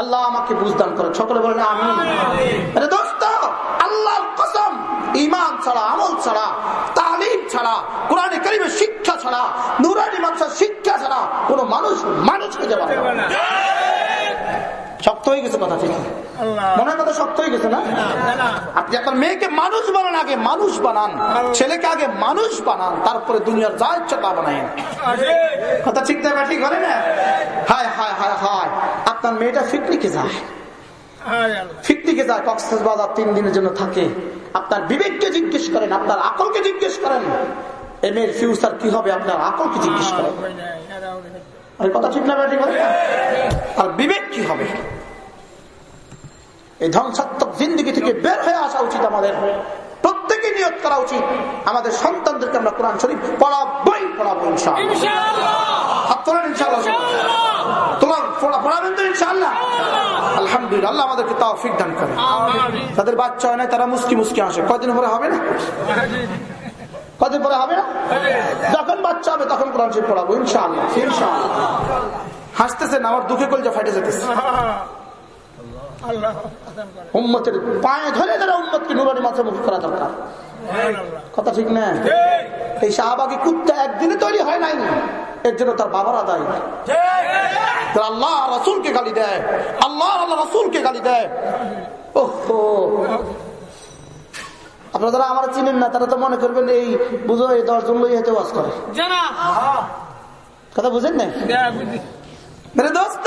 Speaker 1: আল্লাহ আমাকে বুঝদান করে, সকলে বলেন আমি আরে দোস্ত কসম ইমান ছাড়া, আমল ছাড়া, তালিম ছাড়া, কোরআনে কারিমের শিক্ষা ছাড়া, নুরানি মাত্রা শিক্ষা ছাড়া কোন মানুষ মানুষ না। শক্ত হয়ে গেছে কথা ঠিক মনে হয় কথা শক্ত হয়ে গেছে না? আপনি আপনার মেয়েকে মানুষ বানান আগে মানুষ বানান। ছেলেকে আগে মানুষ বানান তারপরে দুনিয়ার যা ইচ্ছা তা বানায়েন। কথা ঠিক না ঠিক করে না? হায় হায় হায় হায়। আপনার মেয়েটা পিকনিকে যায়? পিকনিকে যায়? কক্সবাজার তিন দিনের জন্য থাকে। আপনার বিবেককে জিজ্ঞেস করেন আপনার আকলকে জিজ্ঞেস করেন। এ মেয়ের ফিউচার কি হবে? আপনার আকলকে জিজ্ঞেস করেন। আরে কথা ঠিক না ঠিক হবে? আর বিবেক কি হবে? এই ধ্বংসাত্মক জিন্দগি থেকে বের হয়ে আসা উচিত আমাদের। প্রত্যেকে নিয়োগ করা উচিত। আমাদের সন্তানদেরকে আমরা কোরআন শরীফ পড়াবো পড়া আলহামদুলিল্লাহ আমাদেরকে তাও ফিক দান করে তাদের বাচ্চা হয় না তারা মুস্কি মুস্কি আসে কয়দিন পরে হবে না? কদিন পরে হবে না? যখন বাচ্চা হবে তখন কোরআন শরীফ পড়াবো ইনশাআল্লাহ। ইনশাআল্লাহ। হাসতেছেন আমার দুঃখে কলজা ফাটে যেতেছে উম্মতের পায়ে ধরে ধরে উম্মতকে নুরানি মুখ করা দরকার। কথা ঠিক না? এই শাহবাগী কুত্তা একদিনে তৈরি হয় নাই। এর জন্য তার বাবারা দায়ী তারা আল্লাহ রসুলকে গালি দেয়। আল্লাহ আল্লাহ রসুলকে গালি দেয়। ওহো। আপনারা যারা আমার চিনেন না তারা তো মনে করবেন এই বুঝো এই দশজন লই হেঁটে ওয়াজ করে। কথা বুঝেন না দোস্ত!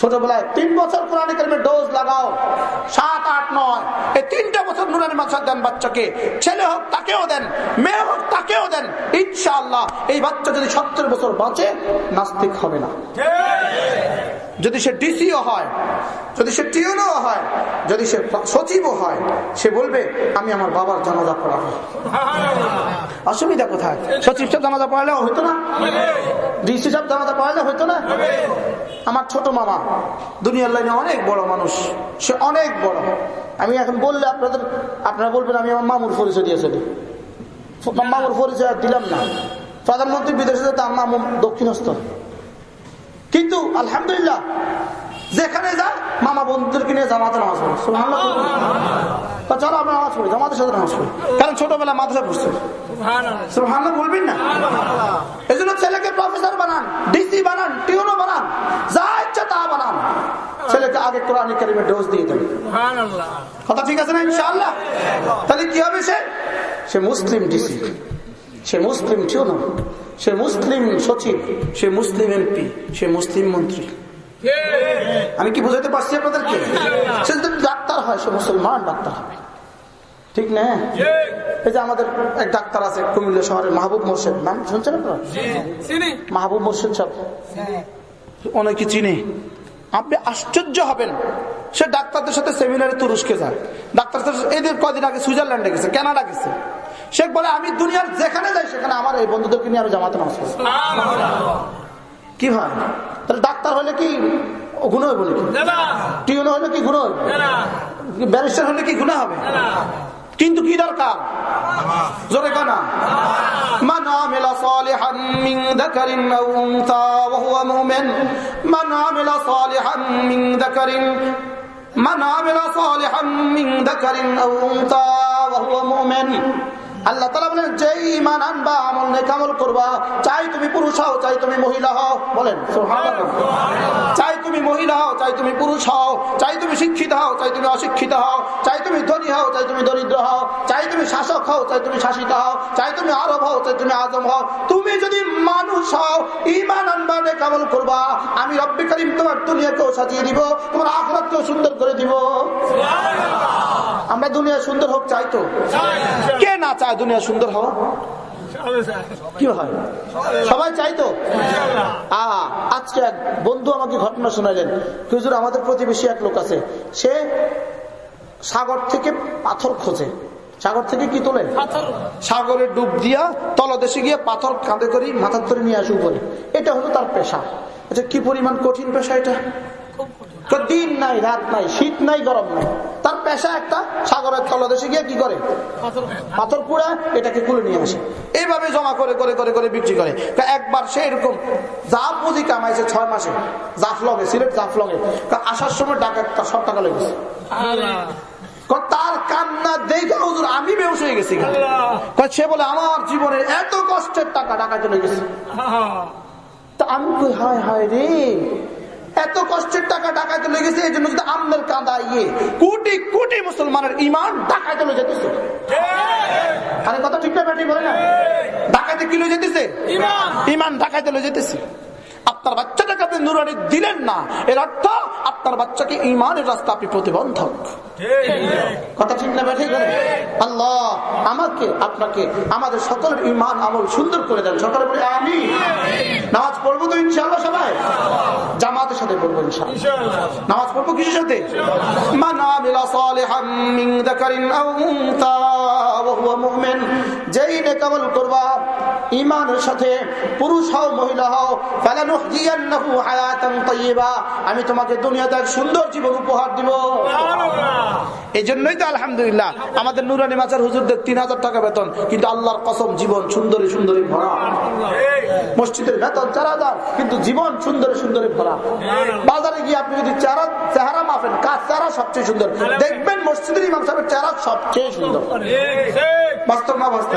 Speaker 1: ছোটবেলায় তিন বছর কোরআন কালিমের ডোজ লাগাও, সাত, আট, নয়। এই তিনটা বছর নুরানি মাছার দেন বাচ্চাকে। ছেলে হোক তাকেও দেন, মেয়ে হোক তাকেও দেন। ইনশাআল্লাহ, এই বাচ্চা যদি সত্তর বছর বাঁচে, নাস্তিক হবে না। যদি সে ডিসিও হয় যদি সে টিউনও হয় যদি সে সচিবও হয় সে বলবে আমি আমার বাবার জানাজা পড়াবো। অসুবিধা কোথায়? সচিব সাহেব জানাজা পড়ালে হইতো না। ডিসি সাহেব জানাজা পড়ালে হইতো না। আমার ছোট মামা দুনিয়ার লাইনে অনেক বড় মানুষ। সে অনেক বড়। আমি এখন বললে আপনাদের আপনারা বলবেন আমি আমার মামুর পরিচয় দিয়েছি মামুর পরিচয় দিলাম না। প্রধানমন্ত্রী বিদেশে যেতে আম্মা দক্ষিণস্থ। কিন্তু আলহামদুলিল্লাহ যেখানে যা মামা বন্ধুদেরকে নিয়ে জামাতে নামাজ পড়ে। চলো আমরা নামাজ পড়ি জামাতের সাথে নামাজ পড়ি। কারণ ছোটবেলা মাদ্রাসা পড়ছে। বলবেন না? এই জন্য ছেলেকে প্রফেসর বানান ডিসি বানান টিউনো বানান যা ইচ্ছা তা বানান। ছেলেকে আগে কোরআন ডোজ দিয়ে দেন। কথা ঠিক আছে না ইনশাআল্লাহ? তাহলে কি হবে সে? সে মুসলিম ডিসি সে মুসলিম টিউনো সে মুসলিম সচিব সে মুসলিম এমপি সে মুসলিম মন্ত্রী। আমি কি বুঝাতে পারছি আপনাদেরকে? সে যদি ডাক্তার হয় সে মুসলমান ডাক্তার হবে। ঠিক না? এই যে আমাদের এক ডাক্তার আছে কুমিল্লা শহরের মাহবুব মোর্শেদ নাম শুনছেন আপনারা? মাহবুব মোর্শেদ সাহেব। অনেকে চিনি। আপনি আশ্চর্য হবেন। সে ডাক্তারদের সাথে সেমিনারে তুরস্কে যায়। ডাক্তার এদের কদিন আগে সুইজারল্যান্ডে গেছে কানাডা গেছে। সে বলে আমি দুনিয়ার যেখানে যাই সেখানে আমার এই বন্ধুদেরকে নিয়ে আমি জামাতে নামাজ পড়ি কি ভাই তাহলে ডাক্তার হলে কি গুণ হইব নাকি টিউন হলে কি গুণ হইব ব্যারিস্টার হলে কি গুণা হবে কিন্তু কি দরকার জোরে কানা من عمل صالحا من ذكر أو أنثى وهو مؤمن من عمل صالحا من ذكر من عمل صالحا من ذكر أو أنثى وهو مؤمن আল্লাহ তালা বলেন যে ইমান আনবা আমল নেক আমল করবা চাই তুমি পুরুষ হও চাই তুমি মহিলা হও বলেন চাই তুমি মহিলা হও চাই তুমি পুরুষ হও চাই তুমি শিক্ষিত হও চাই তুমি অশিক্ষিত হও চাই তুমি ধনী হও চাই তুমি দরিদ্র হও চাই তুমি শাসক হও চাই তুমি শাসিত হও চাই তুমি আরব হও চাই তুমি আজম হও তুমি যদি মানুষ হও ইমান আনবা নেক আমল করবা আমি রব্বি করিম তোমার দুনিয়াকেও সাজিয়ে দিব তোমার আখরাতকেও সুন্দর করে দিব আমরা দুনিয়া সুন্দর হোক চাই তো কে না চায় দুনিয়া সুন্দর হওয়া? কি হয়? সবাই চাইতো আজকে এক বন্ধু আমাকে ঘটনা শোনালেন। হুজুর আমাদের প্রতিবেশী এক লোক আছে। সে সাগর থেকে পাথর খোঁজে। সাগর থেকে কি তোলে? সাগরে ডুব দিয়া তলদেশে গিয়ে পাথর কাঁধে করি মাথার ধরে নিয়ে আসে উপরে। এটা হলো তার পেশা। আচ্ছা কি পরিমাণ কঠিন পেশা এটা? তো দিন নাই রাত নাই শীত নাই গরম নাই। তার পেশা একটা সাগরের তলদেশে গিয়ে কি করে? পাথর কুড়া এটাকে কুলে নিয়ে আসে এইভাবে জমা করে করে করে করে বিক্রি করে। একবার সে এরকম যা পুঁজি কামাইছে ছয় মাসে জাফলঙে সিলেট জাফলঙে তা আসার সময় টাকা সব টাকা লেগেছে তার কান্না দেখে হুজুর আমি বেউস হয়ে গেছি সে বলে আমার জীবনে এত কষ্টের টাকা টাকা চলে গেছে। তা আমি কই হায় হায় রে। এত কষ্টের টাকা ডাকাইতে লেগেছে এই জন্য যদি আমনের কাঁদা ইয়ে কোটি কোটি মুসলমানের ইমান ডাকাইতে লয়ে যেতেছে। আরে কথা ঠিক না ব্যাটি বলে না? ডাকাইতে কি লয়ে যেতেছে? ইমান ডাকাইতে লয়ে যেতেছে। আপনার বাচ্চাটাকে আপনি নুরানি দিলেন না এর অর্থ আপনার বাচ্চাকে ইমানের রাস্তা আপনি প্রতিবন্ধক। কথা ঠিক না করে আল্লাহ আমাকে আপনাকে আমাদের সকলের ইমান আমল সুন্দর করে দেন। সকলে বলে আমি নামাজ পড়ব তো ইনশাল্লাহ সবাই। জামাতের সাথে পড়ব ইনশাল্লাহ নামাজ পড়ব কিসের সাথে? মানা বিলা সালিহাম মিন যাকারিন আও উনসা ওয়া হুয়া মুমিন। যেই নেক আমল করবা ঈমানের সাথে পুরুষ হও মহিলা হও আমি তোমাকে দুনিয়াতে এক সুন্দর জীবন উপহার দিব। এই জন্যই তো আলহামদুলিল্লাহ আমাদের নুরানি মাচার হুজুরদের তিন হাজার টাকা বেতন কিন্তু আল্লাহর কসম জীবন সুন্দরী সুন্দরী ভরা। মসজিদের বেতন চার হাজার কিন্তু জীবন সুন্দরী সুন্দরী ভরা। বাজারে গিয়ে আপনি যদি চারা চেহারা মাপেন কার চেহারা সবচেয়ে সুন্দর? দেখবেন মসজিদের ইমাম সাহেবের চেহারা সবচেয়ে সুন্দর। বাস্তব না বাস্তব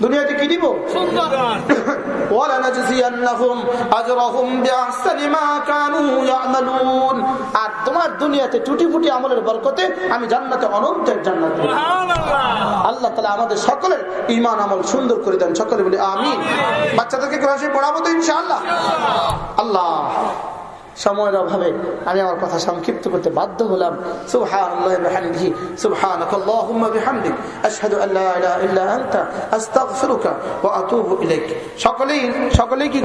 Speaker 1: দুনিয়াতে কি দিব? <laughs> আর তোমার দুনিয়াতে টুটি ফুটি আমলের বরকতে আমি জান্নাতে অনন্তের জান্নাত আল্লাহ তালা আমাদের সকলের ইমান আমল সুন্দর করে দেন। সকলে বলি আমি বাচ্চাদেরকে ক্লাসে পড়াবো তো ইনশাআল্লাহ। আল্লাহ। সময়ের অভাবে আমি আমার কথা সংক্ষিপ্ত করতে বাধ্য হলাম। আতুবু ইলাইক। সকলেই সকলেই কি